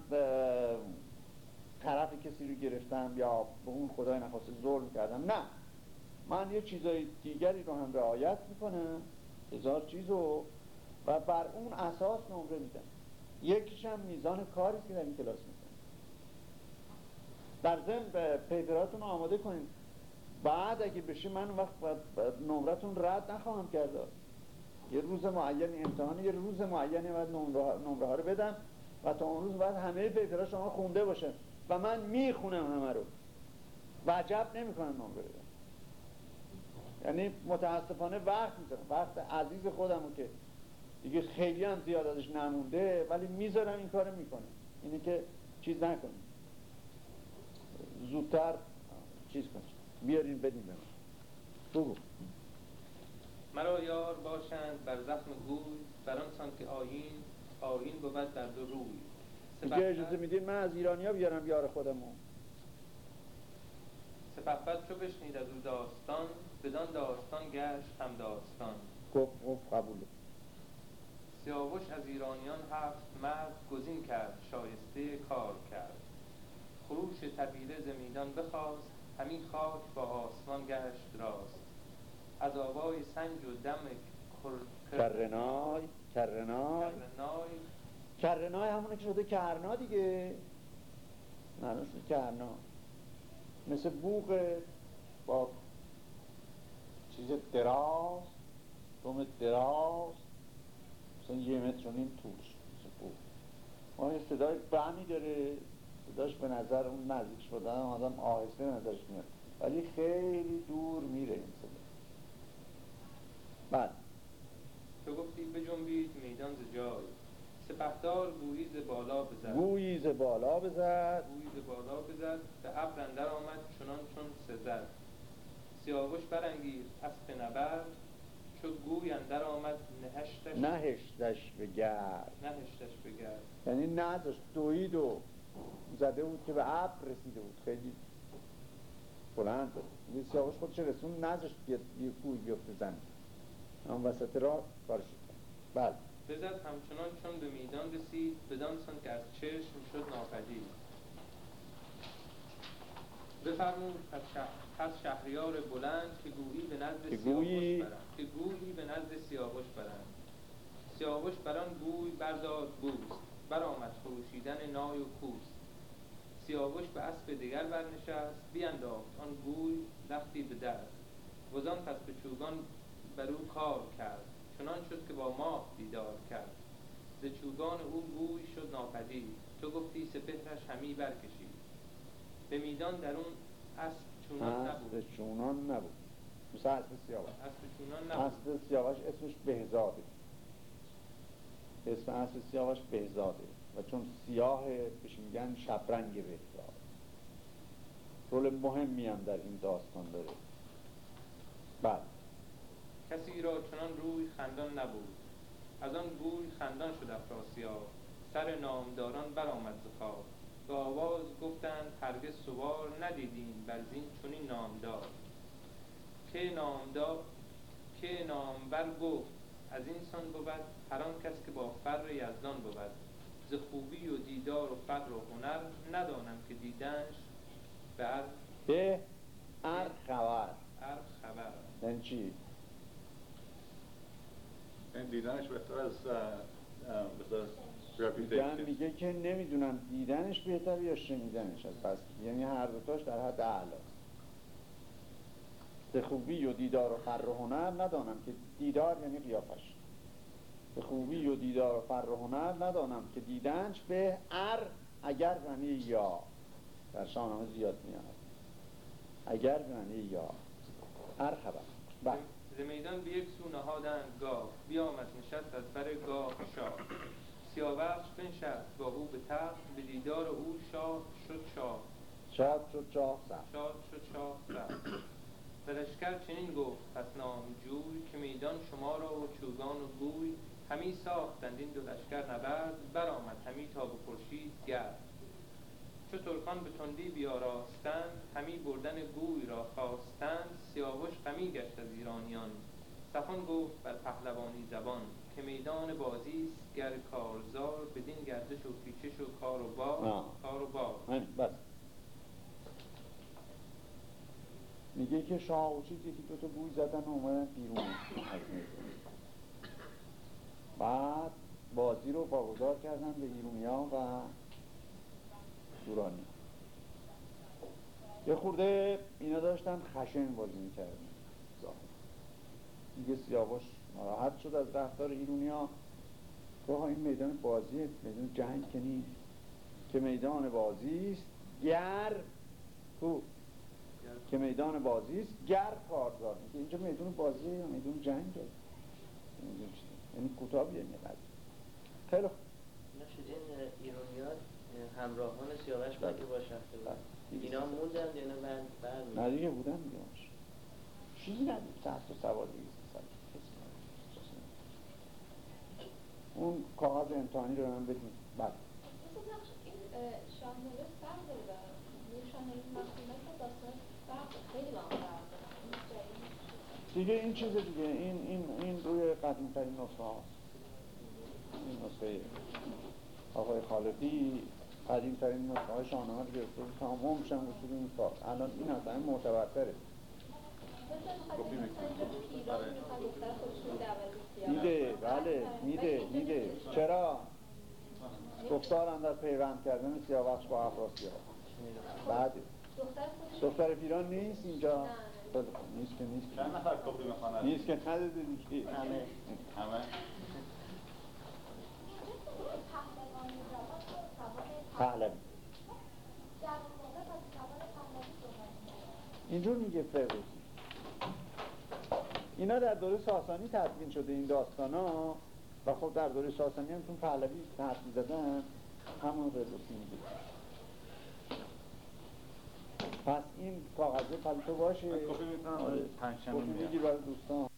طرف کسی رو گرفتم یا به اون خدای نخواسته ظلم کردم. نه. من یه چیزای دیگری رو هم رعایت می‌کنم هزار چیزو و بر اون اساس نمره میدم. یکیش هم میزان کاری که در این کلاس می‌کنم در ضمن به پیپراتون آماده کنید بعد اگه بشه من وقت نمرتون رد نخواهم کرد. یه روز معین امتحان یه روز معینی باید نمره, ها رو بدم و تا اون روز باید همه پیپرها شما خونده باشه و من می‌خونم همه رو. و عجب نمی‌کنم نمره بدم یعنی متاسفانه وقت می‌ذارم. وقت عزیز خودمو که دیگه خیلی هم زیاد ازش نمونده ولی می‌ذارم این کارو می‌کنم اینه که چیز نکنیم زودتر چیز کنیم بیارین بدیم به من. بگو. مرا یار باشند بر زخم گوی بر آن که آیین آیین بود بر دو روی. دیگه اجازه میدین من از ایرانیا بیارم یار خودمو؟ سپهبد چو بشنید از او داستان بدان داستان گشت هم داستان. گفت گفت قبوله. سیاوش از ایرانیان هفت مرد گزین کرد شایسته کار کرد. خروش تبیره ز میدان بخواست همی خاک با آسمان گشت راست. از آوای سنج و دم کر- کرنای کرنای. کرنای. همونه که شده کرنا دیگه. شده کرنا. مثل بوق با چیز دراز دوم دراز. مثلا یه متر و نیم بوق ما یه صدای بمی داره صداش به نظر اون نزدیک شدن آدم آهسته به نظرش میاد. ولی خیلی دور میره این صدا. بله. تو گفتی بجنبید میدان ز جای. سپهدار گویی ز بالا بزد. گویی ز بالا بزد. گویی ز بالا بزد به ابر اندر آمد چنان چون سزد. سیاوش برانگیخت اسپ نبرد. چو گوی اندر آمد نهشتش. نهشتش به گرد. نهشتش بگرد یعنی نداشت دوید و زده بود که به ابر رسیده بود. خیلی بلند بود. یه سیاوش خودش رسون نذاشت بیاد یه کوی بیفته زمین. اون وسط راه کارش. بله. بزد همچنان چون به میدان رسید بدان سان که از چشم شد ناپدید. بفرمود پس, شه... پس شهریار بلند که گویی به نزد سیاوش برند. که گویی به نزد سیاوش برند. سیاوش بران گوی برداد گوست برآمد خروشیدن نای و کوست سیاوش به اسب دگر برنشست. بینداخت آن گوی لختی به در. وزان پس به چوگان بر او کار کرد. چنان شد که با ماه دیدار کرد. ز چوگان او گوی شد ناپدید. تو گفتی سپهرش همی برکشید به میدان در اون اسب چونان نبود. اسب چونان نبود. مثل اسب سیاوش. اسب چونان نبود. اسب سیاوش اسمش بهزاده. اسم اسب سیاوش بهزاده. و چون سیاه بهش میگن شبرنگ بهزاد. رول مهمی هم در این داستان داره. بله کسی را چنان روی خندان نبود. از آن گوی خندان شد افراسیاب. سر نامداران برآمد ز به آواز گفتند هرگز سوار ندیدیم بر زین چنین نامدار. که نامدار که نامور گفت از این سان بود هر آن کس که با فر یزدان بود. ز خوبی و دیدار و فر و هنر ندانم که دیدنش بر به ار خبر. هر خبر. یعنی چی؟ این دیدنش بهتر از دیدن. میگه که نمی‌دونم دیدنش بهتر یا شنیدنش از پس یعنی هر دوتاش در حد اعلا به خوبی و دیدار و فر و هنر ندانم که دیدار یعنی قیافش. به خوبی و دیدار و فر و هنر ندانم که دیدنش به ار اگر یعنی یا. در شاهنامه زیاد میاد. اگر یعنی یا. ار خبر بله. ز میدان به یک سو نهادند گاه بیامد نشست از بر گاه شاه. سیاوش بنشست. با او به تخت به دیدار او شاه شد شاه. شاد شد شاه سخت. شاد شد شاه سخت. به لشکر چنین گفت پس نامجوی که میدان شما را و چوگان و گوی همی ساختند. این دو لشکر نبرد برآمد همی تا به خورشید گرد. چو ترکان به تندی بیاراستند همی بردن گوی را خواستند. سیاوش غمی گشت از ایرانیان. سخن گفت بر پهلوانی زبان. که میدان بازی است. گر کارزار بدین گردش و پیچش و کار و بار آه. کار و بار. بس. میگه که شاه و چیز یکی دوتا بوی زدن و اومدن بیرون. بعد بازی رو واگذار کردن به ایرونیا و دورانی یه خورده اینا داشتن خشن بازی می‌کردن. دیگه سیاوش ناراحت شد از رفتار ایرونیا آقا این میدان بازی میدان جنگ که نیست. که میدان بازی است گر کو؟ که میدان بازی است گر کارزار میگه اینجا میدان بازی نمی‌دونم چیه. یعنی کوتاه بیان یه قضیه خیلی خوب. نشد این ایرانیان همراهان سیاوش که باش رفته بود بله. اینا موندن یا نه؟ بعد بعد نه دیگه بودن دیگه. چیزی ندید. سخت و سوار دیگه سخت. اون کاغذ امتحانی رو هم مثل نقش این اه، شاهنامه فرق داره و این شاهنامه مخصوصا با داستان فرق داره. خیلی با هم دیگه این چیز دیگه. این این این روی قدیم ترین نسخه هاست این نسخه آقای خالقی قدیم ترین نسخه های شاهنامه رو گرفته بود. تمام میشن وصول این کار. الان این معتبرتره. کپی می‌کنی. آره. میده. بله میده میده. چرا؟ گفتارم در پیوند کردن سیاوش با افراسیاب بعد دختر پیران نیست اینجا. نیست که نیست چند نفر کپی می‌خوانن؟ نیست که نداده دیگه. همه. همه؟ پهلوی. اینجور میگه فردوسی. اینا در دوره ساسانی تدوین شده این داستان ها و خب در دوره ساسانی هم چون پهلوی حرف زدن همون فردوسی میگه پس این کاغذه پلیتو باشه کپی می‌کنم، آره. میام. میگیر برای دوستان